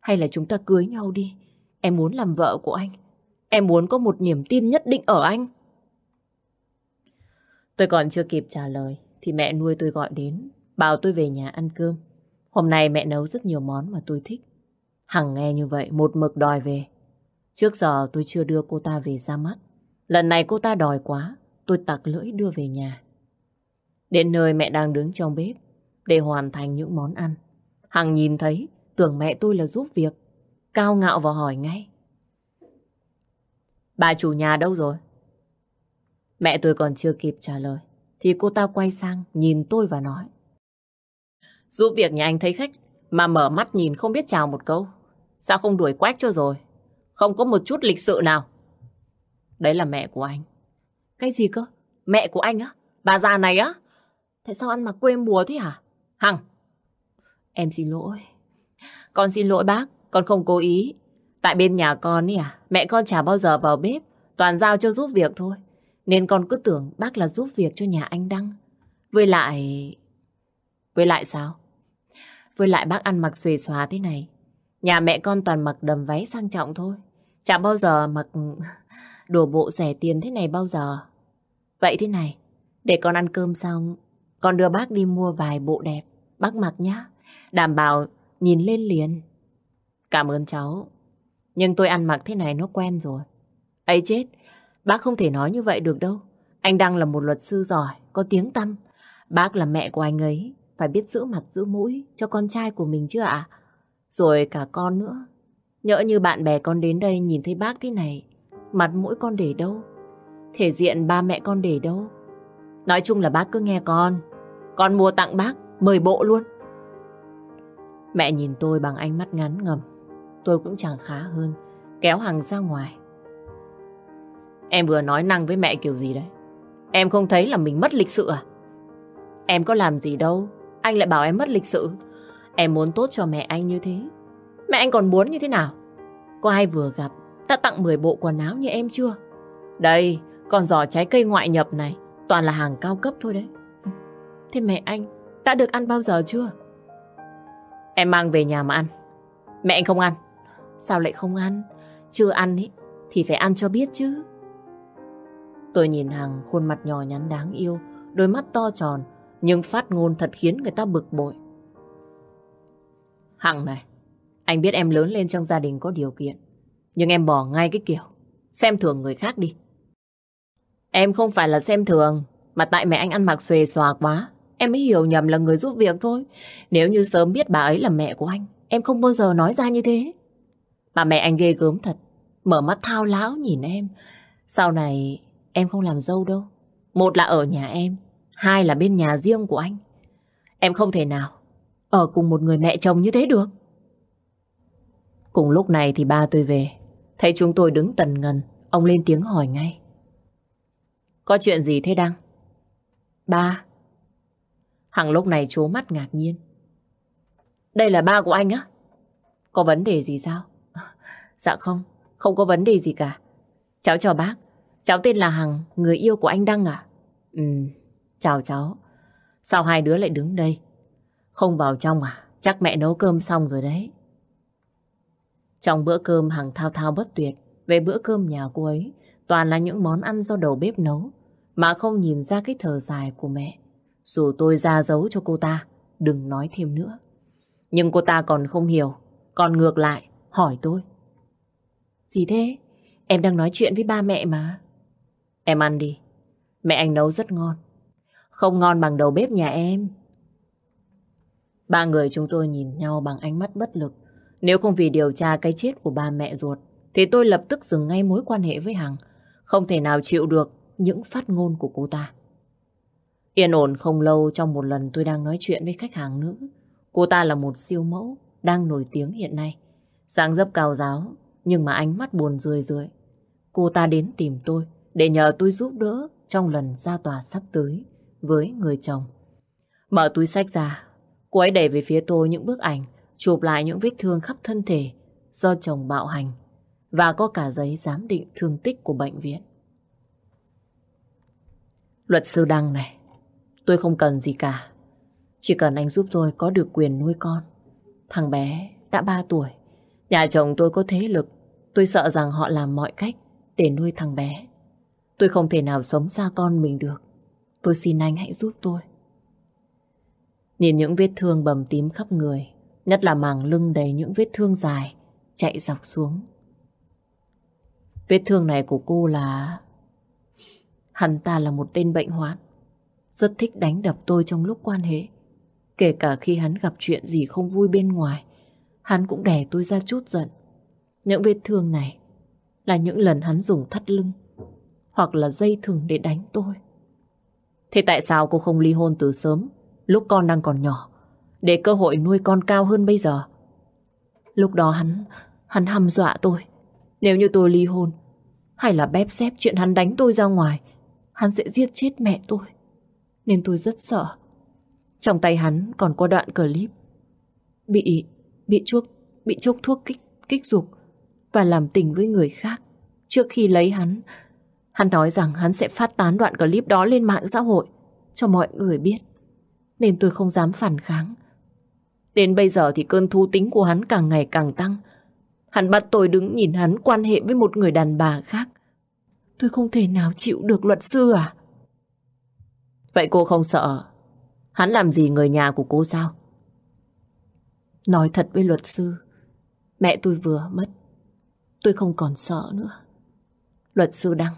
hay là chúng ta cưới nhau đi. Em muốn làm vợ của anh. Em muốn có một niềm tin nhất định ở anh. Tôi còn chưa kịp trả lời thì mẹ nuôi tôi gọi đến, bảo tôi về nhà ăn cơm. Hôm nay mẹ nấu rất nhiều món mà tôi thích. Hằng nghe như vậy một mực đòi về. Trước giờ tôi chưa đưa cô ta về ra mắt. Lần này cô ta đòi quá, tôi tặc lưỡi đưa về nhà. Đến nơi mẹ đang đứng trong bếp để hoàn thành những món ăn. Hằng nhìn thấy, tưởng mẹ tôi là giúp việc. Cao ngạo và hỏi ngay. Bà chủ nhà đâu rồi? Mẹ tôi còn chưa kịp trả lời, thì cô ta quay sang nhìn tôi và nói. Giúp việc nhà anh thấy khách, mà mở mắt nhìn không biết chào một câu. Sao không đuổi quách cho rồi? Không có một chút lịch sự nào. Đấy là mẹ của anh. Cái gì cơ? Mẹ của anh á? Bà già này á? Tại sao ăn mặc quê mùa thế hả? Hằng! Em xin lỗi. Con xin lỗi bác, con không cố ý. Tại bên nhà con ấy à, mẹ con chả bao giờ vào bếp, toàn giao cho giúp việc thôi. Nên con cứ tưởng bác là giúp việc cho nhà anh Đăng. Với lại... Với lại sao? Với lại bác ăn mặc xuề xóa thế này. Nhà mẹ con toàn mặc đầm váy sang trọng thôi. Chả bao giờ mặc [laughs] đồ bộ rẻ tiền thế này bao giờ. Vậy thế này, để con ăn cơm xong, con đưa bác đi mua vài bộ đẹp. Bác mặc nhá. Đảm bảo nhìn lên liền. Cảm ơn cháu. Nhưng tôi ăn mặc thế này nó quen rồi. ấy chết, Bác không thể nói như vậy được đâu. Anh đang là một luật sư giỏi, có tiếng tăm. Bác là mẹ của anh ấy, phải biết giữ mặt giữ mũi cho con trai của mình chứ ạ. Rồi cả con nữa. Nhỡ như bạn bè con đến đây nhìn thấy bác thế này, mặt mũi con để đâu? Thể diện ba mẹ con để đâu? Nói chung là bác cứ nghe con. Con mua tặng bác 10 bộ luôn. Mẹ nhìn tôi bằng ánh mắt ngắn ngầm. Tôi cũng chẳng khá hơn. Kéo Hằng ra ngoài. Em vừa nói năng với mẹ kiểu gì đấy? Em không thấy là mình mất lịch sự à? Em có làm gì đâu, anh lại bảo em mất lịch sự. Em muốn tốt cho mẹ anh như thế. Mẹ anh còn muốn như thế nào? Có ai vừa gặp, ta tặng 10 bộ quần áo như em chưa? Đây, còn giỏ trái cây ngoại nhập này, toàn là hàng cao cấp thôi đấy. Thế mẹ anh đã được ăn bao giờ chưa? Em mang về nhà mà ăn. Mẹ anh không ăn. Sao lại không ăn? Chưa ăn ý, thì phải ăn cho biết chứ. Tôi nhìn Hằng khuôn mặt nhỏ nhắn đáng yêu, đôi mắt to tròn, nhưng phát ngôn thật khiến người ta bực bội. Hằng này, anh biết em lớn lên trong gia đình có điều kiện, nhưng em bỏ ngay cái kiểu, xem thường người khác đi. Em không phải là xem thường, mà tại mẹ anh ăn mặc xuề xòa quá, em mới hiểu nhầm là người giúp việc thôi. Nếu như sớm biết bà ấy là mẹ của anh, em không bao giờ nói ra như thế. Bà mẹ anh ghê gớm thật, mở mắt thao láo nhìn em. Sau này Em không làm dâu đâu. Một là ở nhà em, hai là bên nhà riêng của anh. Em không thể nào ở cùng một người mẹ chồng như thế được. Cùng lúc này thì ba tôi về. Thấy chúng tôi đứng tần ngần, ông lên tiếng hỏi ngay. Có chuyện gì thế Đăng? Ba. Hằng lúc này chố mắt ngạc nhiên. Đây là ba của anh á? Có vấn đề gì sao? [laughs] Dạ không, không có vấn đề gì cả. Cháu chào bác, Cháu tên là Hằng, người yêu của anh Đăng à? Ừ, chào cháu. Sao hai đứa lại đứng đây? Không vào trong à? Chắc mẹ nấu cơm xong rồi đấy. Trong bữa cơm Hằng thao thao bất tuyệt về bữa cơm nhà cô ấy toàn là những món ăn do đầu bếp nấu mà không nhìn ra cái thở dài của mẹ. Dù tôi ra dấu cho cô ta, đừng nói thêm nữa. Nhưng cô ta còn không hiểu, còn ngược lại hỏi tôi. Gì thế? Em đang nói chuyện với ba mẹ mà. Em ăn đi. Mẹ anh nấu rất ngon. Không ngon bằng đầu bếp nhà em. Ba người chúng tôi nhìn nhau bằng ánh mắt bất lực. Nếu không vì điều tra cái chết của ba mẹ ruột, thì tôi lập tức dừng ngay mối quan hệ với Hằng. Không thể nào chịu được những phát ngôn của cô ta. Yên ổn không lâu trong một lần tôi đang nói chuyện với khách hàng nữ. Cô ta là một siêu mẫu, đang nổi tiếng hiện nay. Sáng dấp cao giáo, nhưng mà ánh mắt buồn rười rượi. Cô ta đến tìm tôi để nhờ tôi giúp đỡ trong lần ra tòa sắp tới với người chồng. Mở túi sách ra, cô ấy đẩy về phía tôi những bức ảnh chụp lại những vết thương khắp thân thể do chồng bạo hành và có cả giấy giám định thương tích của bệnh viện. Luật sư Đăng này, tôi không cần gì cả. Chỉ cần anh giúp tôi có được quyền nuôi con. Thằng bé đã 3 tuổi. Nhà chồng tôi có thế lực. Tôi sợ rằng họ làm mọi cách để nuôi thằng bé. Tôi không thể nào sống xa con mình được. Tôi xin anh hãy giúp tôi. Nhìn những vết thương bầm tím khắp người, nhất là màng lưng đầy những vết thương dài, chạy dọc xuống. Vết thương này của cô là... Hắn ta là một tên bệnh hoạn, rất thích đánh đập tôi trong lúc quan hệ. Kể cả khi hắn gặp chuyện gì không vui bên ngoài, hắn cũng đè tôi ra chút giận. Những vết thương này là những lần hắn dùng thắt lưng hoặc là dây thừng để đánh tôi. Thế tại sao cô không ly hôn từ sớm, lúc con đang còn nhỏ, để cơ hội nuôi con cao hơn bây giờ? Lúc đó hắn, hắn hăm dọa tôi. Nếu như tôi ly hôn, hay là bép xếp chuyện hắn đánh tôi ra ngoài, hắn sẽ giết chết mẹ tôi. Nên tôi rất sợ. Trong tay hắn còn có đoạn clip. Bị, bị chuốc, bị chốc thuốc kích, kích dục và làm tình với người khác. Trước khi lấy hắn, hắn nói rằng hắn sẽ phát tán đoạn clip đó lên mạng xã hội cho mọi người biết. Nên tôi không dám phản kháng. Đến bây giờ thì cơn thú tính của hắn càng ngày càng tăng. Hắn bắt tôi đứng nhìn hắn quan hệ với một người đàn bà khác. Tôi không thể nào chịu được luật sư à? Vậy cô không sợ Hắn làm gì người nhà của cô sao? Nói thật với luật sư Mẹ tôi vừa mất. Tôi không còn sợ nữa. Luật sư Đăng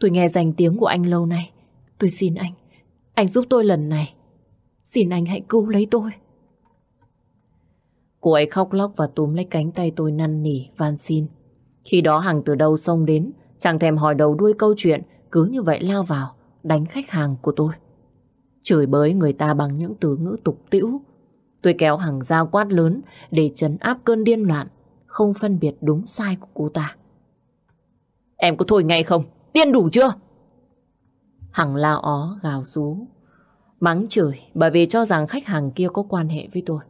Tôi nghe danh tiếng của anh lâu nay. Tôi xin anh Anh giúp tôi lần này. Xin anh hãy cứu lấy tôi. Cô ấy khóc lóc và túm lấy cánh tay tôi năn nỉ, van xin. Khi đó Hằng từ đâu xông đến, chẳng thèm hỏi đầu đuôi câu chuyện, cứ như vậy lao vào, đánh khách hàng của tôi. Chửi bới người ta bằng những từ ngữ tục tĩu. Tôi kéo hàng dao quát lớn để chấn áp cơn điên loạn, không phân biệt đúng sai của cô ta. Em có thôi ngay không? Điên đủ chưa? Hằng lao ó gào rú, mắng chửi bởi vì cho rằng khách hàng kia có quan hệ với tôi.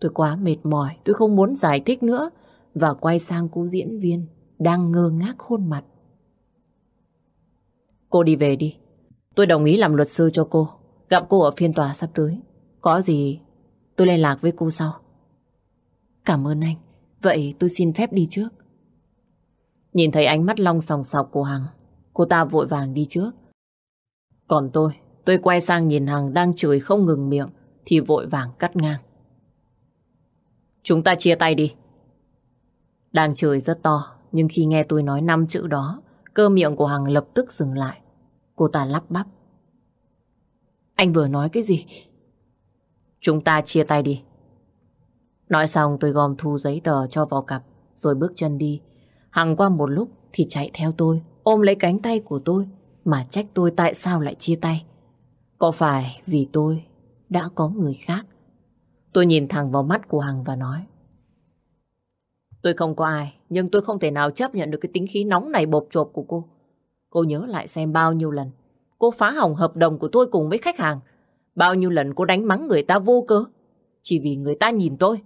Tôi quá mệt mỏi, tôi không muốn giải thích nữa và quay sang cô diễn viên đang ngơ ngác khuôn mặt. Cô đi về đi. Tôi đồng ý làm luật sư cho cô. Gặp cô ở phiên tòa sắp tới. Có gì tôi liên lạc với cô sau. Cảm ơn anh. Vậy tôi xin phép đi trước. Nhìn thấy ánh mắt long sòng sọc của Hằng, cô ta vội vàng đi trước. Còn tôi, tôi quay sang nhìn Hằng đang chửi không ngừng miệng, thì vội vàng cắt ngang. Chúng ta chia tay đi. Đang chửi rất to, nhưng khi nghe tôi nói năm chữ đó, cơ miệng của Hằng lập tức dừng lại. Cô ta lắp bắp. Anh vừa nói cái gì? Chúng ta chia tay đi. Nói xong tôi gom thu giấy tờ cho vào cặp, rồi bước chân đi. Hằng qua một lúc thì chạy theo tôi, ôm lấy cánh tay của tôi, mà trách tôi tại sao lại chia tay. Có phải vì tôi đã có người khác? Tôi nhìn thẳng vào mắt của Hằng và nói. Tôi không có ai, nhưng tôi không thể nào chấp nhận được cái tính khí nóng này bộp chộp của cô. Cô nhớ lại xem bao nhiêu lần cô phá hỏng hợp đồng của tôi cùng với khách hàng. Bao nhiêu lần cô đánh mắng người ta vô cớ. Chỉ vì người ta nhìn tôi.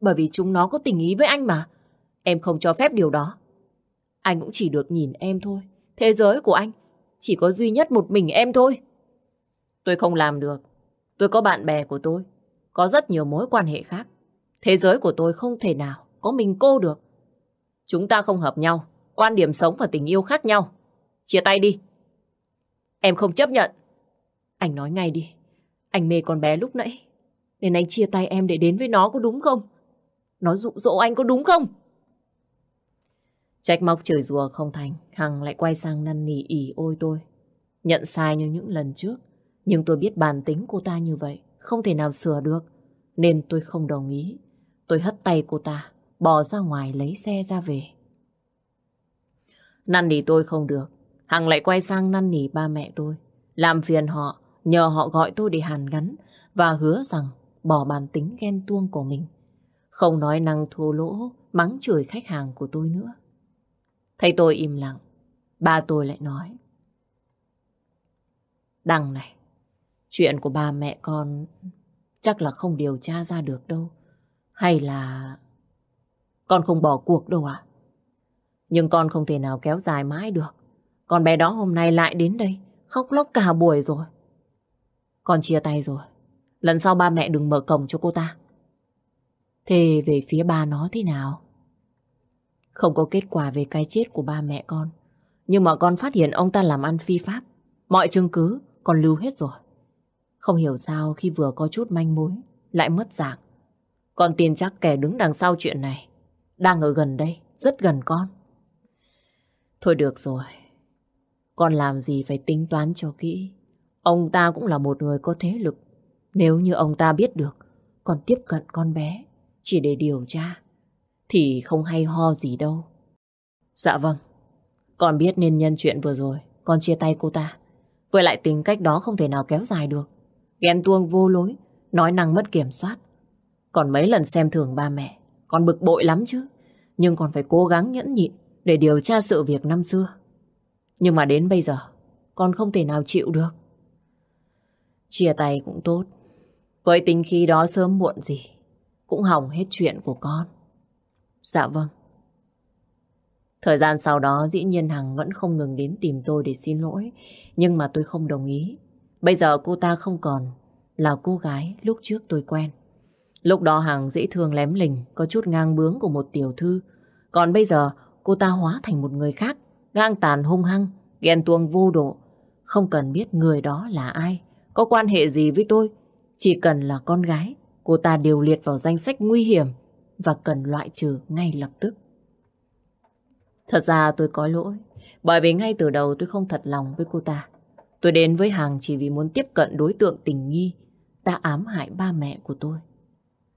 Bởi vì chúng nó có tình ý với anh mà. Em không cho phép điều đó. Anh cũng chỉ được nhìn em thôi. Thế giới của anh chỉ có duy nhất một mình em thôi. Tôi không làm được. Tôi có bạn bè của tôi. Có rất nhiều mối quan hệ khác. Thế giới của tôi không thể nào có mình cô được. Chúng ta không hợp nhau. Quan điểm sống và tình yêu khác nhau. Chia tay đi. Em không chấp nhận. Anh nói ngay đi. Anh mê con bé lúc nãy. Nên anh chia tay em để đến với nó có đúng không? Nó dụ dỗ anh có đúng không? Trách móc chửi rùa không thành. Hằng lại quay sang năn nỉ ỉ ôi tôi. Nhận sai như những lần trước. Nhưng tôi biết bản tính cô ta như vậy, không thể nào sửa được. Nên tôi không đồng ý. Tôi hất tay cô ta, bỏ ra ngoài lấy xe ra về. Năn nỉ tôi không được. Hằng lại quay sang năn nỉ ba mẹ tôi. Làm phiền họ, nhờ họ gọi tôi để hàn gắn và hứa rằng bỏ bản tính ghen tuông của mình. Không nói năng thua lỗ, mắng chửi khách hàng của tôi nữa. Thấy tôi im lặng, ba tôi lại nói. Đằng này, chuyện của ba mẹ con chắc là không điều tra ra được đâu. Hay là con không bỏ cuộc đâu à? Nhưng con không thể nào kéo dài mãi được. Con bé đó hôm nay lại đến đây, khóc lóc cả buổi rồi. Con chia tay rồi. Lần sau ba mẹ đừng mở cổng cho cô ta. Thế về phía ba nó thế nào? Không có kết quả về cái chết của ba mẹ con. Nhưng mà con phát hiện ông ta làm ăn phi pháp. Mọi chứng cứ con lưu hết rồi. Không hiểu sao khi vừa có chút manh mối lại mất dạng. Con tin chắc kẻ đứng đằng sau chuyện này đang ở gần đây, rất gần con. Thôi được rồi. Con làm gì phải tính toán cho kỹ. Ông ta cũng là một người có thế lực. Nếu như ông ta biết được con tiếp cận con bé chỉ để điều tra thì không hay ho gì đâu. Dạ vâng. Con biết nên nhân chuyện vừa rồi con chia tay cô ta. Với lại tính cách đó không thể nào kéo dài được. Ghen tuông vô lối, nói năng mất kiểm soát. Còn mấy lần xem thường ba mẹ, con bực bội lắm chứ. Nhưng còn phải cố gắng nhẫn nhịn để điều tra sự việc năm xưa. Nhưng mà đến bây giờ, con không thể nào chịu được. Chia tay cũng tốt. Với tính khí đó sớm muộn gì, cũng hỏng hết chuyện của con. Dạ vâng. Thời gian sau đó dĩ nhiên Hằng vẫn không ngừng đến tìm tôi để xin lỗi. Nhưng mà tôi không đồng ý. Bây giờ cô ta không còn là cô gái lúc trước tôi quen. Lúc đó Hằng dễ thương lém lình, có chút ngang bướng của một tiểu thư. Còn bây giờ cô ta hóa thành một người khác, ngang tàn hung hăng, ghen tuông vô độ. Không cần biết người đó là ai, có quan hệ gì với tôi. Chỉ cần là con gái, cô ta đều liệt vào danh sách nguy hiểm và cần loại trừ ngay lập tức. Thật ra tôi có lỗi, bởi vì ngay từ đầu tôi không thật lòng với cô ta. Tôi đến với hàng chỉ vì muốn tiếp cận đối tượng tình nghi đã ám hại ba mẹ của tôi.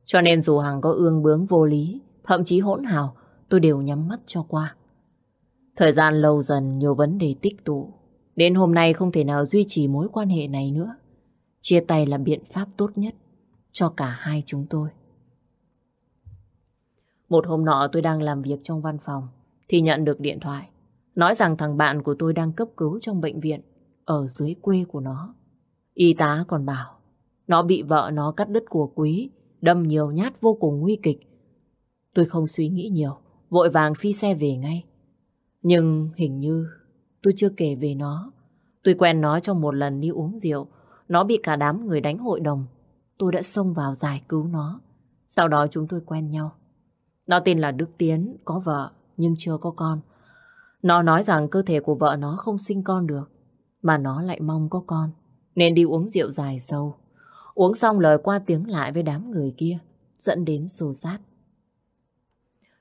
Cho nên dù hàng có ương bướng vô lý, thậm chí hỗn hào, tôi đều nhắm mắt cho qua. Thời gian lâu dần nhiều vấn đề tích tụ. Đến hôm nay không thể nào duy trì mối quan hệ này nữa. Chia tay là biện pháp tốt nhất cho cả hai chúng tôi. Một hôm nọ tôi đang làm việc trong văn phòng thì nhận được điện thoại. Nói rằng thằng bạn của tôi đang cấp cứu trong bệnh viện ở dưới quê của nó. Y tá còn bảo nó bị vợ nó cắt đứt của quý, đâm nhiều nhát vô cùng nguy kịch. Tôi không suy nghĩ nhiều, vội vàng phi xe về ngay. Nhưng hình như tôi chưa kể về nó. Tôi quen nó trong một lần đi uống rượu. Nó bị cả đám người đánh hội đồng. Tôi đã xông vào giải cứu nó. Sau đó chúng tôi quen nhau. Nó tên là Đức Tiến, có vợ nhưng chưa có con. Nó nói rằng cơ thể của vợ nó không sinh con được, mà nó lại mong có con, nên đi uống rượu dài sâu. Uống xong lời qua tiếng lại với đám người kia, dẫn đến xô sát.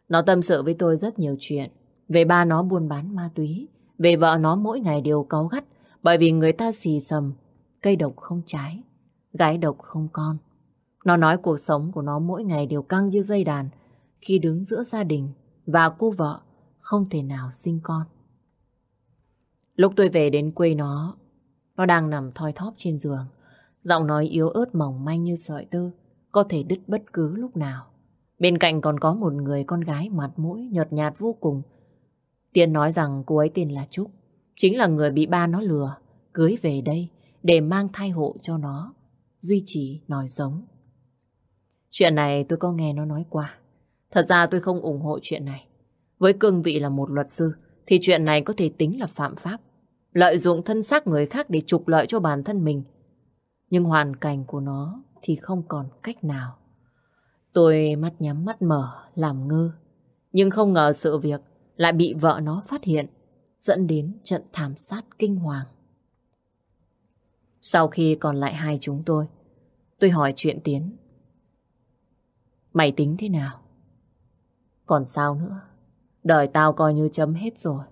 Nó tâm sự với tôi rất nhiều chuyện, về ba nó buôn bán ma túy, về vợ nó mỗi ngày đều cáu gắt, bởi vì người ta xì sầm, cây độc không trái, gái độc không con. Nó nói cuộc sống của nó mỗi ngày đều căng như dây đàn, khi đứng giữa gia đình và cô vợ không thể nào sinh con. Lúc tôi về đến quê nó, nó đang nằm thoi thóp trên giường. Giọng nói yếu ớt mỏng manh như sợi tơ, có thể đứt bất cứ lúc nào. Bên cạnh còn có một người con gái mặt mũi nhợt nhạt vô cùng. Tiên nói rằng cô ấy tên là Trúc, chính là người bị ba nó lừa, cưới về đây để mang thai hộ cho nó, duy trì nòi giống. Chuyện này tôi có nghe nó nói qua. Thật ra tôi không ủng hộ chuyện này. Với cương vị là một luật sư, thì chuyện này có thể tính là phạm pháp. Lợi dụng thân xác người khác để trục lợi cho bản thân mình. Nhưng hoàn cảnh của nó thì không còn cách nào. Tôi mắt nhắm mắt mở, làm ngơ. Nhưng không ngờ sự việc lại bị vợ nó phát hiện, dẫn đến trận thảm sát kinh hoàng. Sau khi còn lại hai chúng tôi, tôi hỏi chuyện Tiến. Mày tính thế nào? Còn sao nữa? Đời tao coi như chấm hết rồi.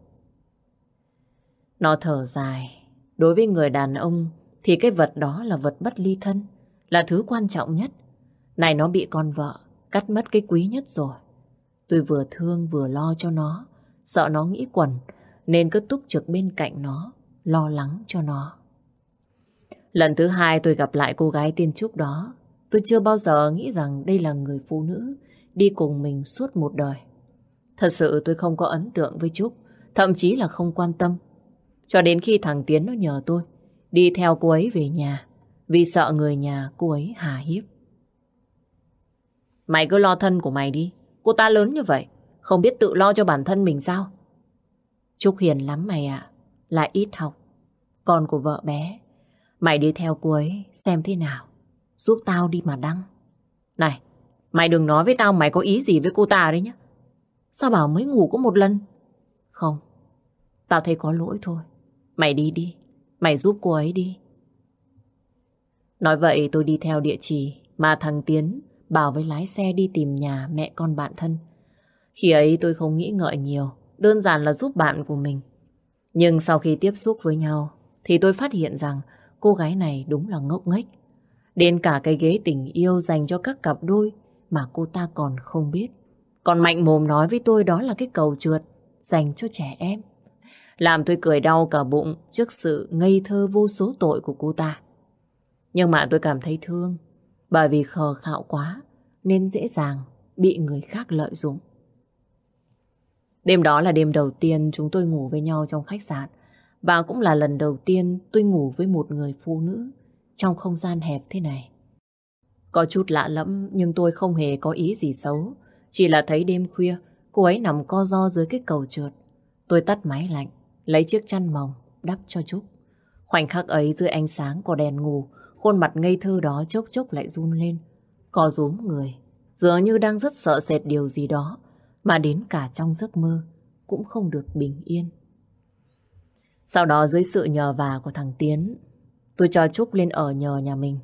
Nó thở dài. Đối với người đàn ông thì cái vật đó là vật bất ly thân, là thứ quan trọng nhất. Này nó bị con vợ, cắt mất cái quý nhất rồi. Tôi vừa thương vừa lo cho nó, sợ nó nghĩ quẩn, nên cứ túc trực bên cạnh nó, lo lắng cho nó. Lần thứ hai tôi gặp lại cô gái tiên Trúc đó, tôi chưa bao giờ nghĩ rằng đây là người phụ nữ đi cùng mình suốt một đời. Thật sự tôi không có ấn tượng với Trúc, thậm chí là không quan tâm. Cho đến khi thằng Tiến nó nhờ tôi đi theo cô ấy về nhà, vì sợ người nhà cô ấy hà hiếp. Mày cứ lo thân của mày đi, cô ta lớn như vậy, không biết tự lo cho bản thân mình sao? Trúc hiền lắm mày ạ, lại ít học. Con của vợ bé, mày đi theo cô ấy xem thế nào, giúp tao đi mà đăng. Này, mày đừng nói với tao mày có ý gì với cô ta đấy nhá. Sao bảo mới ngủ có một lần? Không, tao thấy có lỗi thôi. Mày đi đi, mày giúp cô ấy đi. Nói vậy tôi đi theo địa chỉ mà thằng Tiến bảo với lái xe đi tìm nhà mẹ con bạn thân. Khi ấy tôi không nghĩ ngợi nhiều, đơn giản là giúp bạn của mình. Nhưng sau khi tiếp xúc với nhau, thì tôi phát hiện rằng cô gái này đúng là ngốc nghếch. Đến cả cái ghế tình yêu dành cho các cặp đôi mà cô ta còn không biết. Còn mạnh mồm nói với tôi đó là cái cầu trượt dành cho trẻ em. Làm tôi cười đau cả bụng trước sự ngây thơ vô số tội của cô ta. Nhưng mà tôi cảm thấy thương bởi vì khờ khạo quá nên dễ dàng bị người khác lợi dụng. Đêm đó là đêm đầu tiên chúng tôi ngủ với nhau trong khách sạn và cũng là lần đầu tiên tôi ngủ với một người phụ nữ trong không gian hẹp thế này. Có chút lạ lẫm nhưng tôi không hề có ý gì xấu. Chỉ là thấy đêm khuya cô ấy nằm co ro dưới cái cầu trượt. Tôi tắt máy lạnh, lấy chiếc chăn mỏng đắp cho Trúc. Khoảnh khắc ấy dưới ánh sáng của đèn ngủ, khuôn mặt ngây thơ đó chốc chốc lại run lên. Co rúm người, dường như đang rất sợ sệt điều gì đó mà đến cả trong giấc mơ cũng không được bình yên. Sau đó dưới sự nhờ vả của thằng Tiến, tôi cho Trúc lên ở nhờ nhà mình.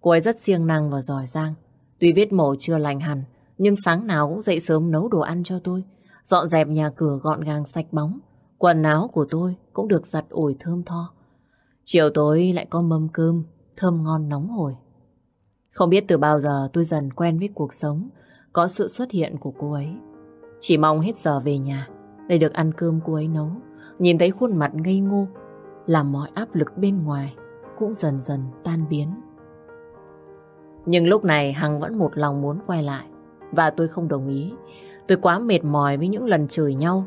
Cô ấy rất siêng năng và giỏi giang. Tuy vết mổ chưa lành hẳn, nhưng sáng nào cũng dậy sớm nấu đồ ăn cho tôi, dọn dẹp nhà cửa gọn gàng sạch bóng. Quần áo của tôi cũng được giặt ủi thơm tho. Chiều tối lại có mâm cơm, thơm ngon nóng hổi. Không biết từ bao giờ tôi dần quen với cuộc sống, có sự xuất hiện của cô ấy. Chỉ mong hết giờ về nhà để được ăn cơm cô ấy nấu. Nhìn thấy khuôn mặt ngây ngô, làm mọi áp lực bên ngoài cũng dần dần tan biến. Nhưng lúc này Hằng vẫn một lòng muốn quay lại và tôi không đồng ý. Tôi quá mệt mỏi với những lần chửi nhau,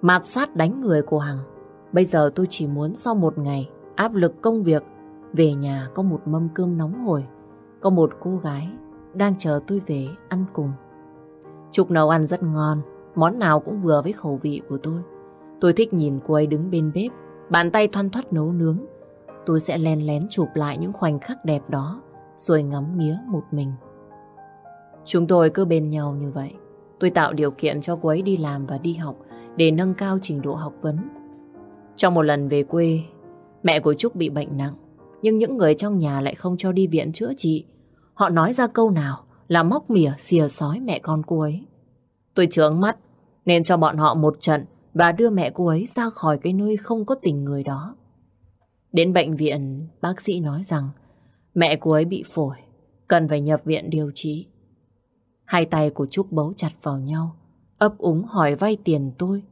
mạt sát đánh người của Hằng. Bây giờ tôi chỉ muốn sau một ngày áp lực công việc về nhà có một mâm cơm nóng hổi, có một cô gái đang chờ tôi về ăn cùng. Trúc nấu ăn rất ngon, món nào cũng vừa với khẩu vị của tôi. Tôi thích nhìn cô ấy đứng bên bếp, bàn tay thoăn thoắt nấu nướng. Tôi sẽ len lén chụp lại những khoảnh khắc đẹp đó, rồi ngắm nghía một mình. Chúng tôi cứ bên nhau như vậy. Tôi tạo điều kiện cho cô ấy đi làm và đi học để nâng cao trình độ học vấn. Trong một lần về quê, mẹ của Trúc bị bệnh nặng, nhưng những người trong nhà lại không cho đi viện chữa trị. Họ nói ra câu nào là móc mỉa xìa sói mẹ con cô ấy. Tôi trướng mắt nên cho bọn họ một trận và đưa mẹ cô ấy ra khỏi cái nơi không có tình người đó. Đến bệnh viện, bác sĩ nói rằng mẹ cô ấy bị phổi, cần phải nhập viện điều trị. Hai tay của Trúc bấu chặt vào nhau, ấp úng hỏi vay tiền tôi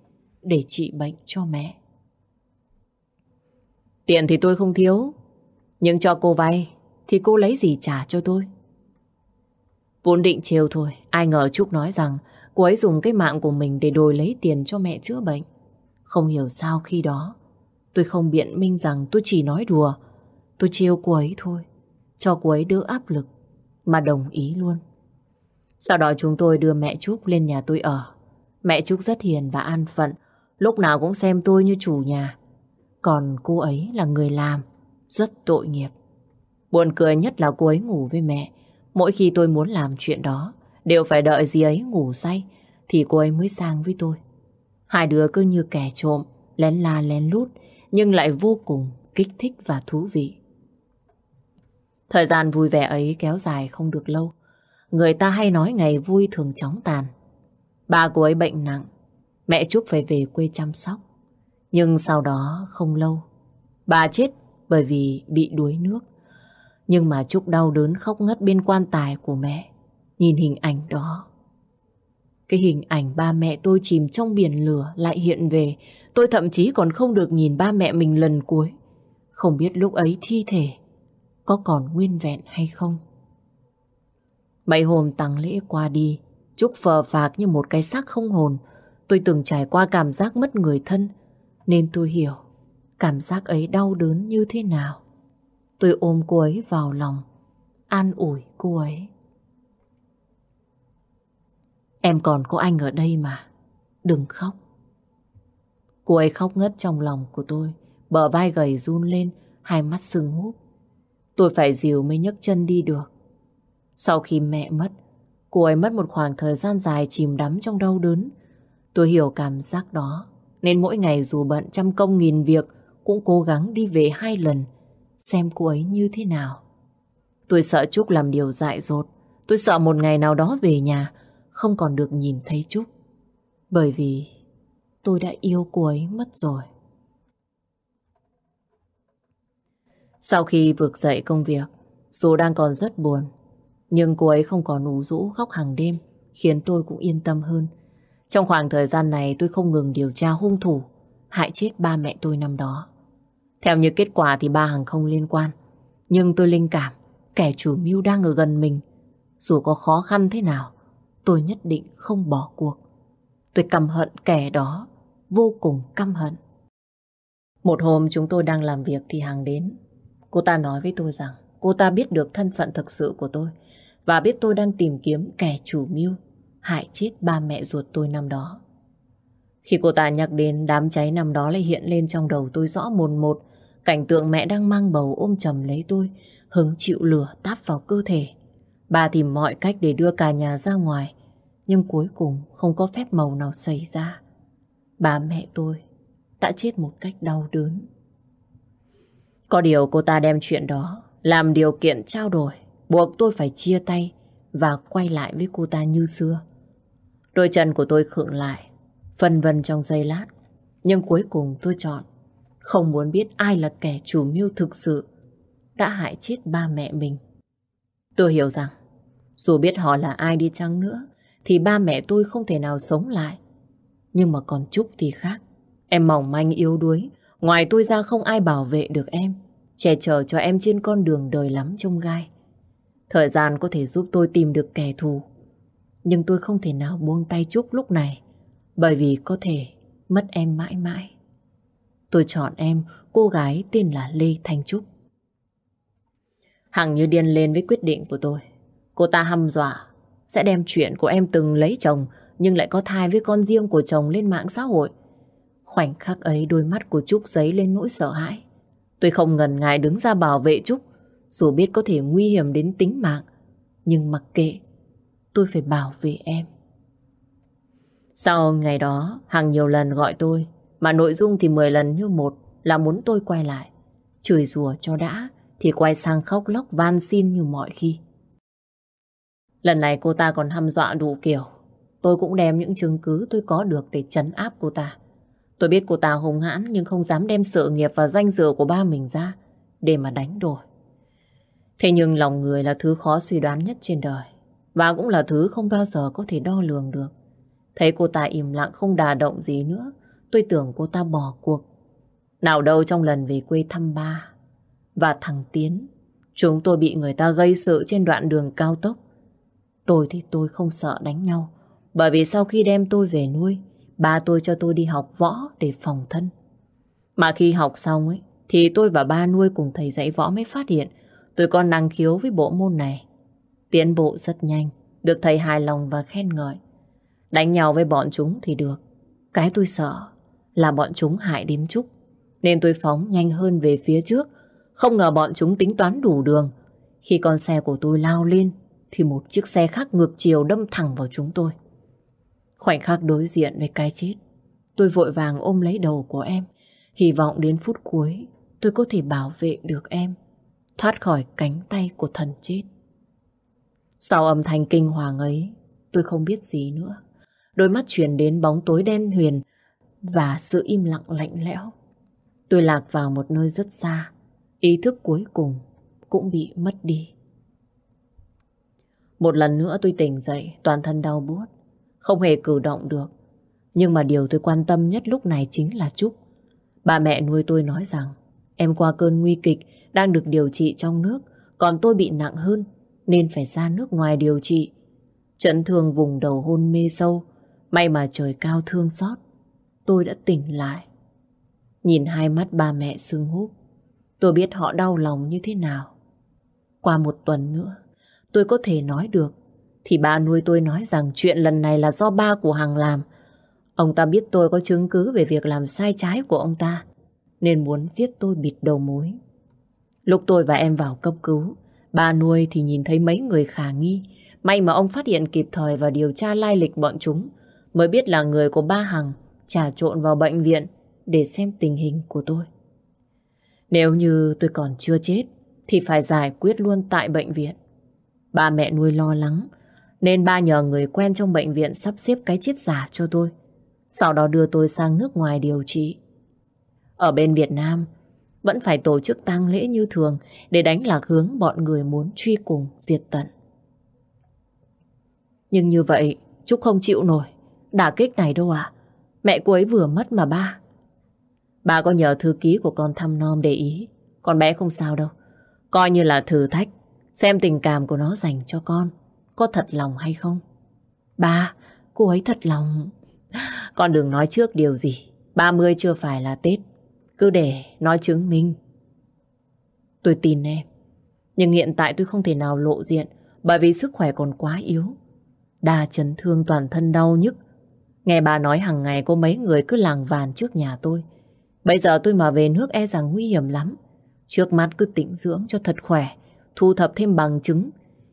để trị bệnh cho mẹ. Tiền thì tôi không thiếu, nhưng cho cô vay thì cô lấy gì trả cho tôi? Vốn định trêu thôi, ai ngờ Trúc nói rằng cô ấy dùng cái mạng của mình để đổi lấy tiền cho mẹ chữa bệnh. Không hiểu sao khi đó, tôi không biện minh rằng tôi chỉ nói đùa. Tôi trêu cô ấy thôi, cho cô ấy đỡ áp lực, mà đồng ý luôn. Sau đó chúng tôi đưa mẹ Trúc lên nhà tôi ở. Mẹ Trúc rất hiền và an phận, lúc nào cũng xem tôi như chủ nhà. Còn cô ấy là người làm, rất tội nghiệp. Buồn cười nhất là cô ấy ngủ với mẹ. Mỗi khi tôi muốn làm chuyện đó, đều phải đợi dì ấy ngủ say, thì cô ấy mới sang với tôi. Hai đứa cứ như kẻ trộm, lén la lén lút, nhưng lại vô cùng kích thích và thú vị. Thời gian vui vẻ ấy kéo dài không được lâu. Người ta hay nói ngày vui thường chóng tàn. Bà cô ấy bệnh nặng, mẹ Trúc phải về quê chăm sóc. Nhưng sau đó không lâu, bà chết bởi vì bị đuối nước. Nhưng mà Trúc đau đớn khóc ngất bên quan tài của mẹ. Nhìn hình ảnh đó. Cái hình ảnh ba mẹ tôi chìm trong biển lửa lại hiện về. Tôi thậm chí còn không được nhìn ba mẹ mình lần cuối. Không biết lúc ấy thi thể có còn nguyên vẹn hay không. Mấy hôm tang lễ qua đi, Trúc phờ phạc như một cái xác không hồn. Tôi từng trải qua cảm giác mất người thân, nên tôi hiểu cảm giác ấy đau đớn như thế nào. Tôi ôm cô ấy vào lòng, an ủi cô ấy. Em còn có anh ở đây mà, đừng khóc. Cô ấy khóc ngất trong lòng của tôi, bờ vai gầy run lên, hai mắt sưng húp. Tôi phải dìu mới nhấc chân đi được. Sau khi mẹ mất, cô ấy mất một khoảng thời gian dài chìm đắm trong đau đớn. Tôi hiểu cảm giác đó, nên mỗi ngày dù bận trăm công nghìn việc, cũng cố gắng đi về hai lần, xem cô ấy như thế nào. Tôi sợ Trúc làm điều dại dột. Tôi sợ một ngày nào đó về nhà, không còn được nhìn thấy Trúc. Bởi vì tôi đã yêu cô ấy mất rồi. Sau khi vực dậy công việc, dù đang còn rất buồn, nhưng cô ấy không còn ủ rũ khóc hàng đêm, khiến tôi cũng yên tâm hơn. Trong khoảng thời gian này tôi không ngừng điều tra hung thủ, hại chết ba mẹ tôi năm đó. Theo như kết quả thì ba hàng không liên quan. Nhưng tôi linh cảm, kẻ chủ mưu đang ở gần mình. Dù có khó khăn thế nào, tôi nhất định không bỏ cuộc. Tôi căm hận kẻ đó, vô cùng căm hận. Một hôm chúng tôi đang làm việc thì hàng đến. Cô ta nói với tôi rằng cô ta biết được thân phận thực sự của tôi và biết tôi đang tìm kiếm kẻ chủ mưu hại chết ba mẹ ruột tôi năm đó. Khi cô ta nhắc đến đám cháy năm đó lại hiện lên trong đầu tôi rõ mồn một cảnh tượng mẹ đang mang bầu ôm chầm lấy tôi hứng chịu lửa táp vào cơ thể. Bà tìm mọi cách để đưa cả nhà ra ngoài nhưng cuối cùng không có phép màu nào xảy ra. Bà mẹ tôi đã chết một cách đau đớn. Có điều cô ta đem chuyện đó làm điều kiện trao đổi, buộc tôi phải chia tay và quay lại với cô ta như xưa. Đôi chân của tôi khựng lại, phân vân trong giây lát. Nhưng cuối cùng tôi chọn không muốn biết ai là kẻ chủ mưu thực sự đã hại chết ba mẹ mình. Tôi hiểu rằng dù biết họ là ai đi chăng nữa thì ba mẹ tôi không thể nào sống lại. Nhưng mà còn Trúc thì khác. Em mỏng manh yếu đuối Ngoài tôi ra không ai bảo vệ được em, che chở cho em trên con đường đời lắm trông gai. Thời gian có thể giúp tôi tìm được kẻ thù, nhưng tôi không thể nào buông tay Trúc lúc này, bởi vì có thể mất em mãi mãi. Tôi chọn em, cô gái tên là Lê Thanh Trúc. Hằng như điên lên với quyết định của tôi. Cô ta hăm dọa sẽ đem chuyện của em từng lấy chồng nhưng lại có thai với con riêng của chồng lên mạng xã hội. Khoảnh khắc ấy đôi mắt của Trúc giấy lên nỗi sợ hãi. Tôi không ngần ngại đứng ra bảo vệ Trúc, dù biết có thể nguy hiểm đến tính mạng. Nhưng mặc kệ, tôi phải bảo vệ em. Sau ngày đó, hằng nhiều lần gọi tôi, mà nội dung thì 10 lần như một là muốn tôi quay lại. Chửi rủa cho đã, thì quay sang khóc lóc van xin như mọi khi. Lần này cô ta còn hăm dọa đủ kiểu. Tôi cũng đem những chứng cứ tôi có được để chấn áp cô ta. Tôi biết cô ta hung hãn nhưng không dám đem sự nghiệp và danh dự của ba mình ra để mà đánh đổi. Thế nhưng lòng người là thứ khó suy đoán nhất trên đời và cũng là thứ không bao giờ có thể đo lường được. Thấy cô ta im lặng không đà động gì nữa tôi tưởng cô ta bỏ cuộc. Nào đâu trong lần về quê thăm ba và thằng Tiến chúng tôi bị người ta gây sự trên đoạn đường cao tốc. Tôi thì tôi không sợ đánh nhau bởi vì sau khi đem tôi về nuôi ba tôi cho tôi đi học võ để phòng thân. Mà khi học xong ấy, thì tôi và ba nuôi cùng thầy dạy võ mới phát hiện tôi có năng khiếu với bộ môn này. Tiến bộ rất nhanh, được thầy hài lòng và khen ngợi. Đánh nhau với bọn chúng thì được. Cái tôi sợ là bọn chúng hại đến Trúc. Nên tôi phóng nhanh hơn về phía trước. Không ngờ bọn chúng tính toán đủ đường. Khi con xe của tôi lao lên, thì một chiếc xe khác ngược chiều đâm thẳng vào chúng tôi. Khoảnh khắc đối diện với cái chết, tôi vội vàng ôm lấy đầu của em, hy vọng đến phút cuối tôi có thể bảo vệ được em, thoát khỏi cánh tay của thần chết. Sau âm thanh kinh hoàng ấy, tôi không biết gì nữa. Đôi mắt chuyển đến bóng tối đen huyền và sự im lặng lạnh lẽo. Tôi lạc vào một nơi rất xa, ý thức cuối cùng cũng bị mất đi. Một lần nữa tôi tỉnh dậy, toàn thân đau buốt, không hề cử động được. Nhưng mà điều tôi quan tâm nhất lúc này chính là Trúc. Bà mẹ nuôi tôi nói rằng em qua cơn nguy kịch đang được điều trị trong nước, còn tôi bị nặng hơn nên phải ra nước ngoài điều trị. Trận thương vùng đầu hôn mê sâu, may mà trời cao thương xót. Tôi đã tỉnh lại. Nhìn hai mắt ba mẹ sưng húp, tôi biết họ đau lòng như thế nào. Qua một tuần nữa, tôi có thể nói được, thì ba nuôi tôi nói rằng chuyện lần này là do ba của Hằng làm. Ông ta biết tôi có chứng cứ về việc làm sai trái của ông ta, nên muốn giết tôi bịt đầu mối. Lúc tôi và em vào cấp cứu, ba nuôi thì nhìn thấy mấy người khả nghi. May mà ông phát hiện kịp thời và điều tra lai lịch bọn chúng, mới biết là người của ba Hằng trà trộn vào bệnh viện để xem tình hình của tôi. Nếu như tôi còn chưa chết, thì phải giải quyết luôn tại bệnh viện. Ba mẹ nuôi lo lắng, nên ba nhờ người quen trong bệnh viện sắp xếp cái chết giả cho tôi. Sau đó đưa tôi sang nước ngoài điều trị. Ở bên Việt Nam, vẫn phải tổ chức tang lễ như thường để đánh lạc hướng bọn người muốn truy cùng diệt tận. Nhưng như vậy, Trúc không chịu nổi. Đả kích này đâu à? Mẹ cô ấy vừa mất mà ba. Ba có nhờ thư ký của con thăm nom để ý. Con bé không sao đâu. Coi như là thử thách. Xem tình cảm của nó dành cho con. Có thật lòng hay không? Ba, cô ấy thật lòng. Con đừng nói trước điều gì. 30 chưa phải là Tết. Cứ để nói chứng minh. Tôi tin em. Nhưng hiện tại tôi không thể nào lộ diện bởi vì sức khỏe còn quá yếu. Đa chấn thương toàn thân đau nhức. Nghe bà nói hàng ngày có mấy người cứ làng vàn trước nhà tôi. Bây giờ tôi mà về nước e rằng nguy hiểm lắm. Trước mắt cứ tĩnh dưỡng cho thật khỏe, thu thập thêm bằng chứng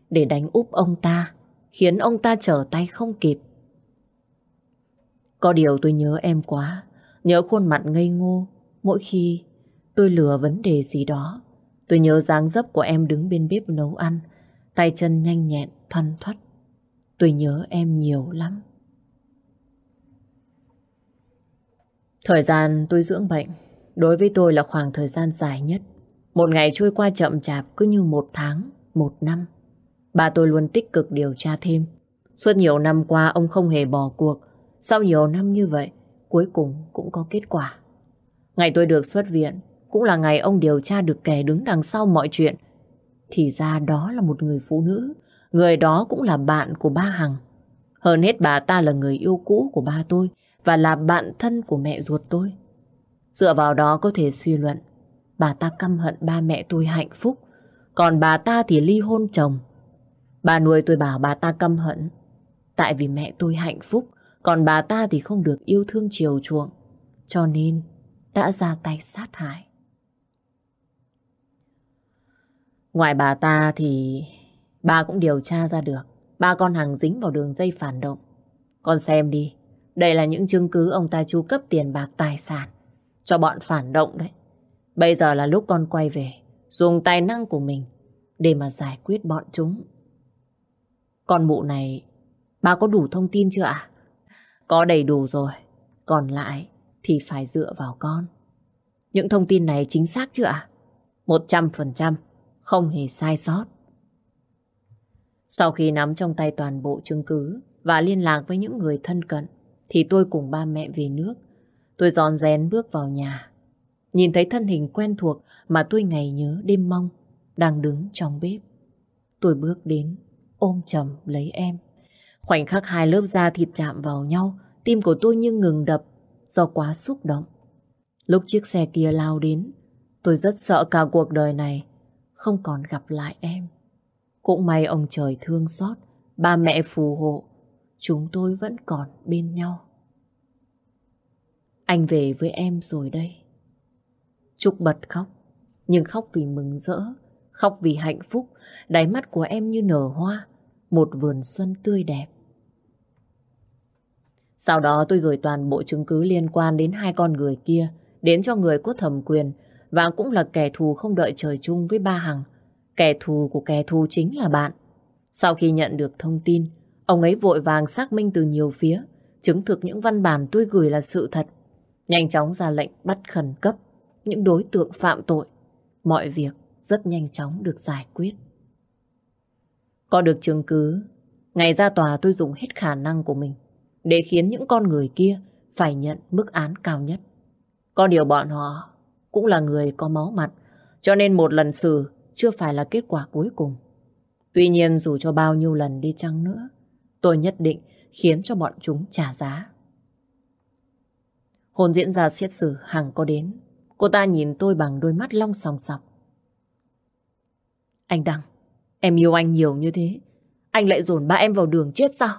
để đánh úp ông ta, khiến ông ta trở tay không kịp. Có điều tôi nhớ em quá, nhớ khuôn mặt ngây ngô mỗi khi tôi lừa vấn đề gì đó. Tôi nhớ dáng dấp của em đứng bên bếp nấu ăn, tay chân nhanh nhẹn, thoăn thoắt. Tôi nhớ em nhiều lắm. Thời gian tôi dưỡng bệnh, đối với tôi là khoảng thời gian dài nhất. Một ngày trôi qua chậm chạp cứ như một tháng, một năm. Bà tôi luôn tích cực điều tra thêm. Suốt nhiều năm qua ông không hề bỏ cuộc. Sau nhiều năm như vậy, cuối cùng cũng có kết quả. Ngày tôi được xuất viện, cũng là ngày ông điều tra được kẻ đứng đằng sau mọi chuyện. Thì ra đó là một người phụ nữ, người đó cũng là bạn của ba Hằng. Hơn hết bà ta là người yêu cũ của ba tôi và là bạn thân của mẹ ruột tôi. Dựa vào đó có thể suy luận, bà ta căm hận ba mẹ tôi hạnh phúc, còn bà ta thì ly hôn chồng. Bà nuôi tôi bảo bà ta căm hận, tại vì mẹ tôi hạnh phúc, còn bà ta thì không được yêu thương chiều chuộng, cho nên đã ra tay sát hại. Ngoài bà ta thì bà cũng điều tra ra được ba con hàng dính vào đường dây phản động. Con xem đi, đây là những chứng cứ ông ta chu cấp tiền bạc tài sản cho bọn phản động đấy. Bây giờ là lúc con quay về, dùng tài năng của mình để mà giải quyết bọn chúng. Con mụ này, bà có đủ thông tin chưa ạ? Có đầy đủ rồi, còn lại thì phải dựa vào con. Những thông tin này chính xác chưa ạ? Một trăm phần trăm, không hề sai sót. Sau khi nắm trong tay toàn bộ chứng cứ và liên lạc với những người thân cận, thì tôi cùng ba mẹ về nước. Tôi giòn rén bước vào nhà. Nhìn thấy thân hình quen thuộc mà tôi ngày nhớ đêm mong, đang đứng trong bếp. Tôi bước đến, ôm chầm lấy em. Khoảnh khắc hai lớp da thịt chạm vào nhau, tim của tôi như ngừng đập do quá xúc động. Lúc chiếc xe kia lao đến, tôi rất sợ cả cuộc đời này không còn gặp lại em. Cũng may ông trời thương xót, ba mẹ phù hộ, chúng tôi vẫn còn bên nhau. Anh về với em rồi đây. Trúc bật khóc, nhưng khóc vì mừng rỡ, khóc vì hạnh phúc, đáy mắt của em như nở hoa, một vườn xuân tươi đẹp. Sau đó tôi gửi toàn bộ chứng cứ liên quan đến hai con người kia đến cho người có thẩm quyền và cũng là kẻ thù không đợi trời chung với ba Hằng. Kẻ thù của kẻ thù chính là bạn. Sau khi nhận được thông tin, ông ấy vội vàng xác minh từ nhiều phía, chứng thực những văn bản tôi gửi là sự thật. Nhanh chóng ra lệnh bắt khẩn cấp những đối tượng phạm tội, mọi việc rất nhanh chóng được giải quyết. Có được chứng cứ, ngày ra tòa tôi dùng hết khả năng của mình để khiến những con người kia phải nhận mức án cao nhất. Có điều bọn họ cũng là người có máu mặt, cho nên một lần xử chưa phải là kết quả cuối cùng. Tuy nhiên dù cho bao nhiêu lần đi chăng nữa, tôi nhất định khiến cho bọn chúng trả giá. Hồn diễn ra xét xử Hằng có đến. Cô ta nhìn tôi bằng đôi mắt long sòng sọc. Anh Đăng, em yêu anh nhiều như thế. Anh lại dồn ba em vào đường chết sao?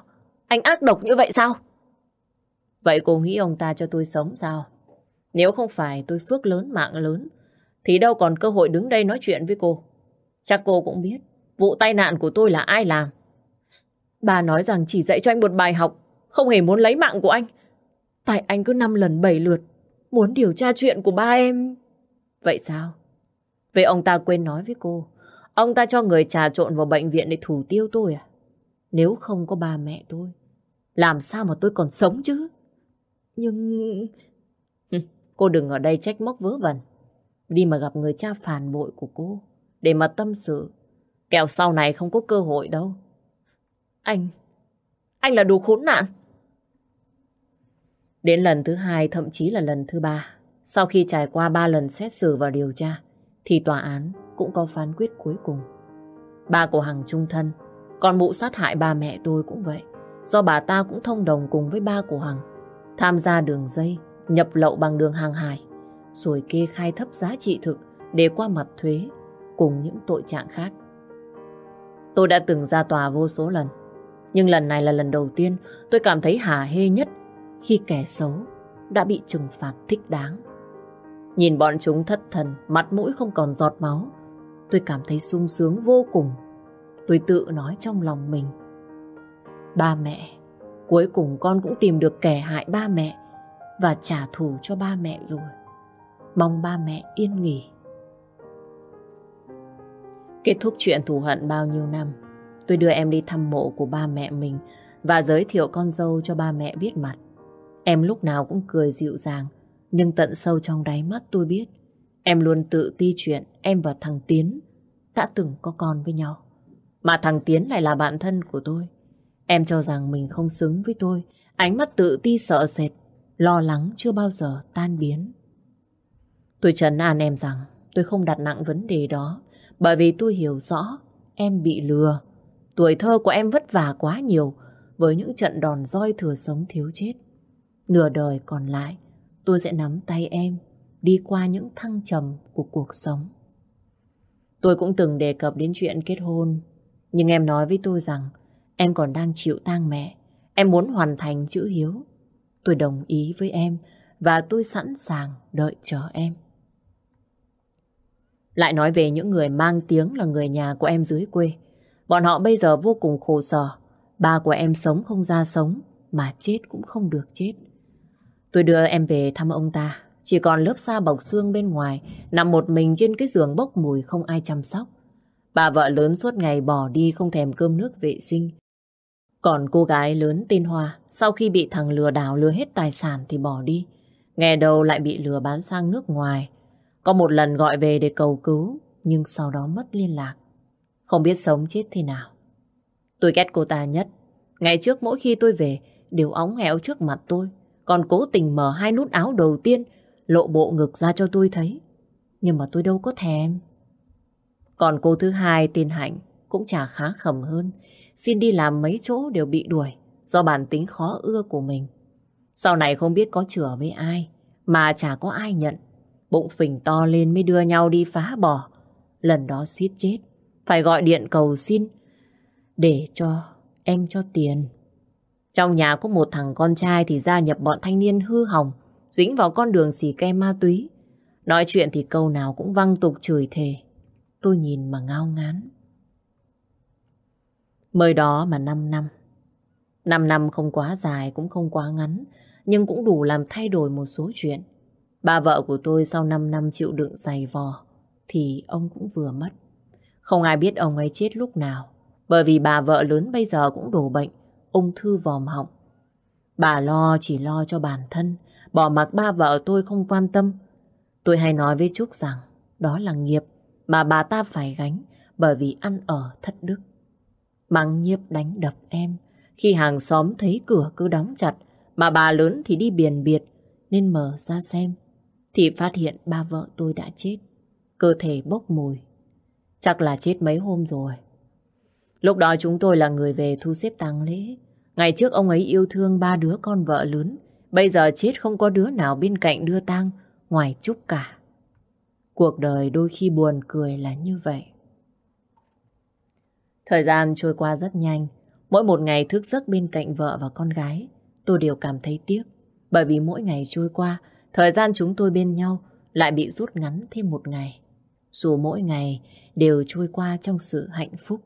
Anh ác độc như vậy sao? Vậy cô nghĩ ông ta cho tôi sống sao? Nếu không phải tôi phước lớn mạng lớn, thì đâu còn cơ hội đứng đây nói chuyện với cô. Chắc cô cũng biết, vụ tai nạn của tôi là ai làm. Bà nói rằng chỉ dạy cho anh một bài học, không hề muốn lấy mạng của anh. Tại anh cứ năm lần bảy lượt, muốn điều tra chuyện của ba em. Vậy sao? Vậy ông ta quên nói với cô, ông ta cho người trà trộn vào bệnh viện để thủ tiêu tôi à? Nếu không có ba mẹ tôi, làm sao mà tôi còn sống chứ? Nhưng... Cô đừng ở đây trách móc vớ vẩn. Đi mà gặp người cha phản bội của cô, để mà tâm sự. Kẹo sau này không có cơ hội đâu. Anh, anh là đồ khốn nạn. Đến lần thứ hai, thậm chí là lần thứ ba, sau khi trải qua ba lần xét xử và điều tra, thì tòa án cũng có phán quyết cuối cùng. Ba của Hằng trung thân, còn vụ sát hại ba mẹ tôi cũng vậy. Do bà ta cũng thông đồng cùng với ba của Hằng, tham gia đường dây, nhập lậu bằng đường hàng hải, rồi kê khai thấp giá trị thực để qua mặt thuế cùng những tội trạng khác. Tôi đã từng ra tòa vô số lần, nhưng lần này là lần đầu tiên tôi cảm thấy hả hê nhất khi kẻ xấu đã bị trừng phạt thích đáng. Nhìn bọn chúng thất thần, mặt mũi không còn giọt máu, tôi cảm thấy sung sướng vô cùng. Tôi tự nói trong lòng mình. Ba mẹ, cuối cùng con cũng tìm được kẻ hại ba mẹ và trả thù cho ba mẹ rồi. Mong ba mẹ yên nghỉ. Kết thúc chuyện thù hận bao nhiêu năm, tôi đưa em đi thăm mộ của ba mẹ mình và giới thiệu con dâu cho ba mẹ biết mặt. Em lúc nào cũng cười dịu dàng, nhưng tận sâu trong đáy mắt tôi biết em luôn tự ti chuyện em và thằng Tiến đã từng có con với nhau. Mà thằng Tiến lại là bạn thân của tôi. Em cho rằng mình không xứng với tôi, ánh mắt tự ti sợ sệt, lo lắng chưa bao giờ tan biến. Tôi trấn an em rằng tôi không đặt nặng vấn đề đó, bởi vì tôi hiểu rõ em bị lừa. Tuổi thơ của em vất vả quá nhiều với những trận đòn roi thừa sống thiếu chết. Nửa đời còn lại, tôi sẽ nắm tay em đi qua những thăng trầm của cuộc sống. Tôi cũng từng đề cập đến chuyện kết hôn, nhưng em nói với tôi rằng em còn đang chịu tang mẹ. Em muốn hoàn thành chữ hiếu. Tôi đồng ý với em và tôi sẵn sàng đợi chờ em. Lại nói về những người mang tiếng là người nhà của em dưới quê. Bọn họ bây giờ vô cùng khổ sở. Ba của em sống không ra sống, mà chết cũng không được chết. Tôi đưa em về thăm ông ta. Chỉ còn lớp da bọc xương bên ngoài, nằm một mình trên cái giường bốc mùi không ai chăm sóc. Bà vợ lớn suốt ngày bỏ đi không thèm cơm nước vệ sinh. Còn cô gái lớn tên Hoa, sau khi bị thằng lừa đảo lừa hết tài sản thì bỏ đi. Nghe đầu lại bị lừa bán sang nước ngoài. Có một lần gọi về để cầu cứu, nhưng sau đó mất liên lạc. Không biết sống chết thế nào. Tôi ghét cô ta nhất. Ngày trước mỗi khi tôi về, đều óng hẹo trước mặt tôi. Còn cố tình mở hai nút áo đầu tiên, lộ bộ ngực ra cho tôi thấy. Nhưng mà tôi đâu có thèm. Còn cô thứ hai tên Hạnh cũng chả khá khẩm hơn. Xin đi làm mấy chỗ đều bị đuổi do bản tính khó ưa của mình. Sau này không biết có chữa với ai mà chả có ai nhận. Bụng phình to lên mới đưa nhau đi phá bỏ. Lần đó suýt chết. Phải gọi điện cầu xin để cho em cho tiền. Trong nhà có một thằng con trai thì gia nhập bọn thanh niên hư hỏng, dính vào con đường xì ke ma túy. Nói chuyện thì câu nào cũng văng tục chửi thề. Tôi nhìn mà ngao ngán. Mới đó mà 5 năm. 5 năm không quá dài cũng không quá ngắn, nhưng cũng đủ làm thay đổi một số chuyện. Bà vợ của tôi sau 5 năm chịu đựng dày vò, thì ông cũng vừa mất. Không ai biết ông ấy chết lúc nào, bởi vì bà vợ lớn bây giờ cũng đổ bệnh, ung thư vòm họng. Bà lo chỉ lo cho bản thân, bỏ mặc ba vợ tôi không quan tâm. Tôi hay nói với Trúc rằng đó là nghiệp mà bà ta phải gánh bởi vì ăn ở thất đức. Mắng nhiếp đánh đập em, khi hàng xóm thấy cửa cứ đóng chặt, mà bà lớn thì đi biển biệt, nên mở ra xem, thì phát hiện ba vợ tôi đã chết, cơ thể bốc mùi. Chắc là chết mấy hôm rồi. Lúc đó chúng tôi là người về thu xếp tang lễ. Ngày trước ông ấy yêu thương ba đứa con vợ lớn, bây giờ chết không có đứa nào bên cạnh đưa tang ngoài Trúc cả. Cuộc đời đôi khi buồn cười là như vậy. Thời gian trôi qua rất nhanh. Mỗi một ngày thức giấc bên cạnh vợ và con gái, tôi đều cảm thấy tiếc. Bởi vì mỗi ngày trôi qua, thời gian chúng tôi bên nhau lại bị rút ngắn thêm một ngày. Dù mỗi ngày đều trôi qua trong sự hạnh phúc.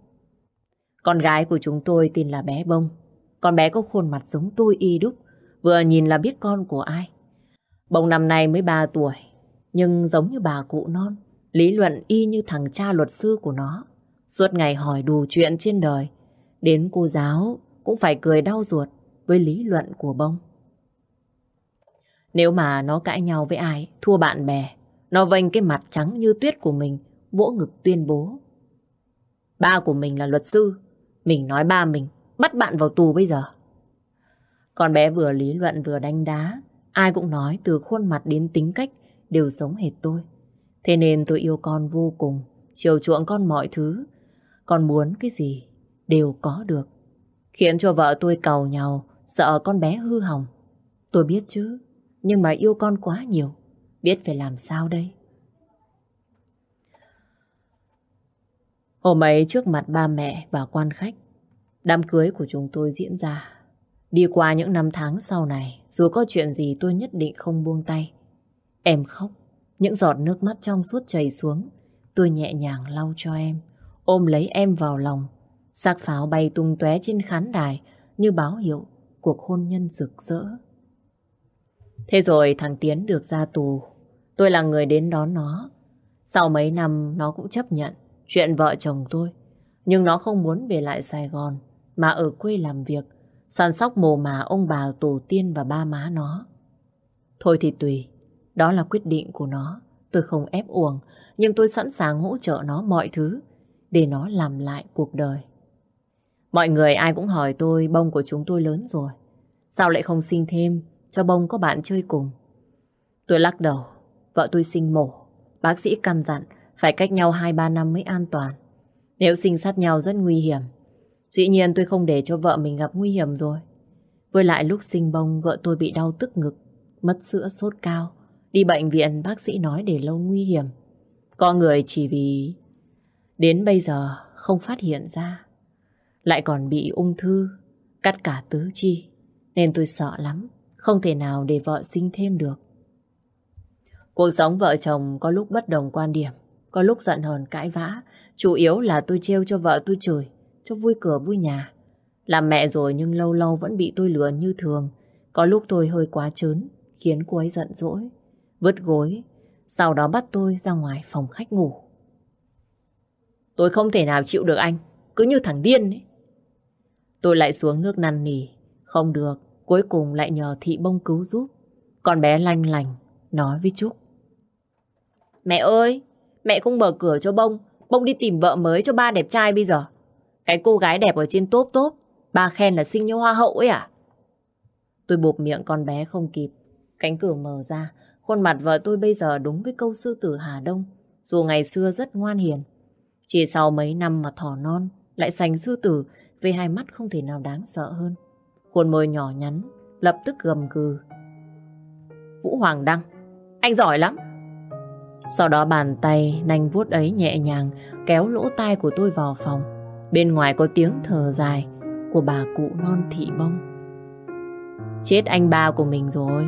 Con gái của chúng tôi tên là bé Bông. Con bé có khuôn mặt giống tôi y đúc, vừa nhìn là biết con của ai. Bông năm nay mới 3 tuổi, nhưng giống như bà cụ non, lý luận y như thằng cha luật sư của nó. Suốt ngày hỏi đủ chuyện trên đời, đến cô giáo cũng phải cười đau ruột với lý luận của bông. Nếu mà nó cãi nhau với ai, thua bạn bè, nó vênh cái mặt trắng như tuyết của mình, vỗ ngực tuyên bố. Ba của mình là luật sư, mình nói ba mình, bắt bạn vào tù bây giờ. Con bé vừa lý luận vừa đánh đá, ai cũng nói từ khuôn mặt đến tính cách đều giống hệt tôi. Thế nên tôi yêu con vô cùng, chiều chuộng con mọi thứ. Con muốn cái gì đều có được. Khiến cho vợ tôi cầu nhau, sợ con bé hư hỏng. Tôi biết chứ, nhưng mà yêu con quá nhiều. Biết phải làm sao đây? Hôm ấy trước mặt ba mẹ và quan khách, đám cưới của chúng tôi diễn ra. Đi qua những năm tháng sau này, dù có chuyện gì tôi nhất định không buông tay. Em khóc, những giọt nước mắt trong suốt chảy xuống. Tôi nhẹ nhàng lau cho em, ôm lấy em vào lòng. Sạc pháo bay tung tóe trên khán đài như báo hiệu cuộc hôn nhân rực rỡ. Thế rồi thằng Tiến được ra tù. Tôi là người đến đón nó. Sau mấy năm nó cũng chấp nhận chuyện vợ chồng tôi. Nhưng nó không muốn về lại Sài Gòn mà ở quê làm việc, săn sóc mồ mà ông bà tổ tiên và ba má nó. Thôi thì tùy, đó là quyết định của nó. Tôi không ép uổng, nhưng tôi sẵn sàng hỗ trợ nó mọi thứ để nó làm lại cuộc đời. Mọi người ai cũng hỏi tôi bông của chúng tôi lớn rồi. Sao lại không sinh thêm cho bông có bạn chơi cùng? Tôi lắc đầu, vợ tôi sinh mổ. Bác sĩ căn dặn phải cách nhau 2-3 năm mới an toàn. Nếu sinh sát nhau rất nguy hiểm. Dĩ nhiên tôi không để cho vợ mình gặp nguy hiểm rồi. Với lại lúc sinh bông vợ tôi bị đau tức ngực, mất sữa sốt cao. Đi bệnh viện bác sĩ nói để lâu nguy hiểm. Có người chỉ vì đến bây giờ không phát hiện ra. Lại còn bị ung thư, cắt cả tứ chi. Nên tôi sợ lắm, không thể nào để vợ sinh thêm được. Cuộc sống vợ chồng có lúc bất đồng quan điểm, có lúc giận hờn cãi vã. Chủ yếu là tôi trêu cho vợ tôi chửi, cho vui cửa vui nhà. Làm mẹ rồi nhưng lâu lâu vẫn bị tôi lừa như thường. Có lúc tôi hơi quá trớn, khiến cô ấy giận dỗi. Vứt gối, sau đó bắt tôi ra ngoài phòng khách ngủ. Tôi không thể nào chịu được anh, cứ như thằng điên ấy. Tôi lại xuống nước năn nỉ, không được, cuối cùng lại nhờ thị bông cứu giúp. Con bé lanh lành, nói với Trúc. Mẹ ơi, mẹ không mở cửa cho bông, bông đi tìm vợ mới cho ba đẹp trai bây giờ. Cái cô gái đẹp ở trên tốp tốp, ba khen là sinh như hoa hậu ấy à? Tôi bụp miệng con bé không kịp. Cánh cửa mở ra, khuôn mặt vợ tôi bây giờ đúng với câu sư tử Hà Đông. Dù ngày xưa rất ngoan hiền. Chỉ sau mấy năm mà thỏ non, lại sành sư tử với hai mắt không thể nào đáng sợ hơn. Khuôn môi nhỏ nhắn, lập tức gầm gừ. Vũ Hoàng Đăng, anh giỏi lắm. Sau đó bàn tay nanh vuốt ấy nhẹ nhàng kéo lỗ tai của tôi vào phòng. Bên ngoài có tiếng thở dài của bà cụ non thị bông. Chết anh ba của mình rồi.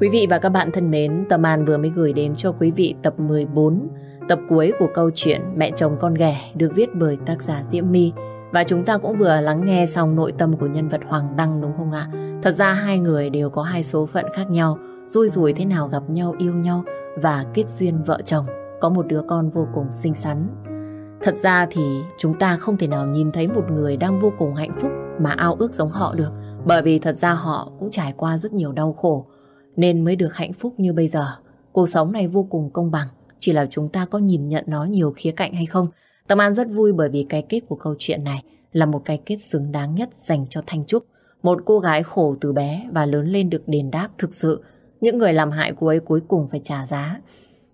Quý vị và các bạn thân mến, Tâm An vừa mới gửi đến cho quý vị tập 14, tập cuối của câu chuyện Mẹ chồng con ghẻ được viết bởi tác giả Diễm My. Và chúng ta cũng vừa lắng nghe xong nội tâm của nhân vật Hoàng Đăng đúng không ạ? Thật ra hai người đều có hai số phận khác nhau, rui rủi thế nào gặp nhau yêu nhau và kết duyên vợ chồng, có một đứa con vô cùng xinh xắn. Thật ra thì chúng ta không thể nào nhìn thấy một người đang vô cùng hạnh phúc mà ao ước giống họ được, bởi vì thật ra họ cũng trải qua rất nhiều đau khổ, nên mới được hạnh phúc như bây giờ. Cuộc sống này vô cùng công bằng, chỉ là chúng ta có nhìn nhận nó nhiều khía cạnh hay không. Tâm An rất vui bởi vì cái kết của câu chuyện này là một cái kết xứng đáng nhất dành cho Thanh Trúc. Một cô gái khổ từ bé và lớn lên được đền đáp thực sự. Những người làm hại cô ấy cuối cùng phải trả giá.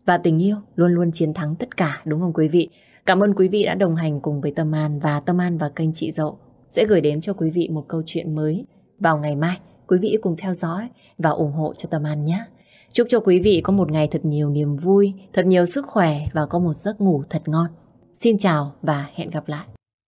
Và tình yêu luôn luôn chiến thắng tất cả đúng không quý vị? Cảm ơn quý vị đã đồng hành cùng với Tâm An và Tâm An và kênh Chị Dậu sẽ gửi đến cho quý vị một câu chuyện mới vào ngày mai. Quý vị cùng theo dõi và ủng hộ cho Tâm An nhé. Chúc cho quý vị có một ngày thật nhiều niềm vui, thật nhiều sức khỏe và có một giấc ngủ thật ngon. Xin chào và hẹn gặp lại.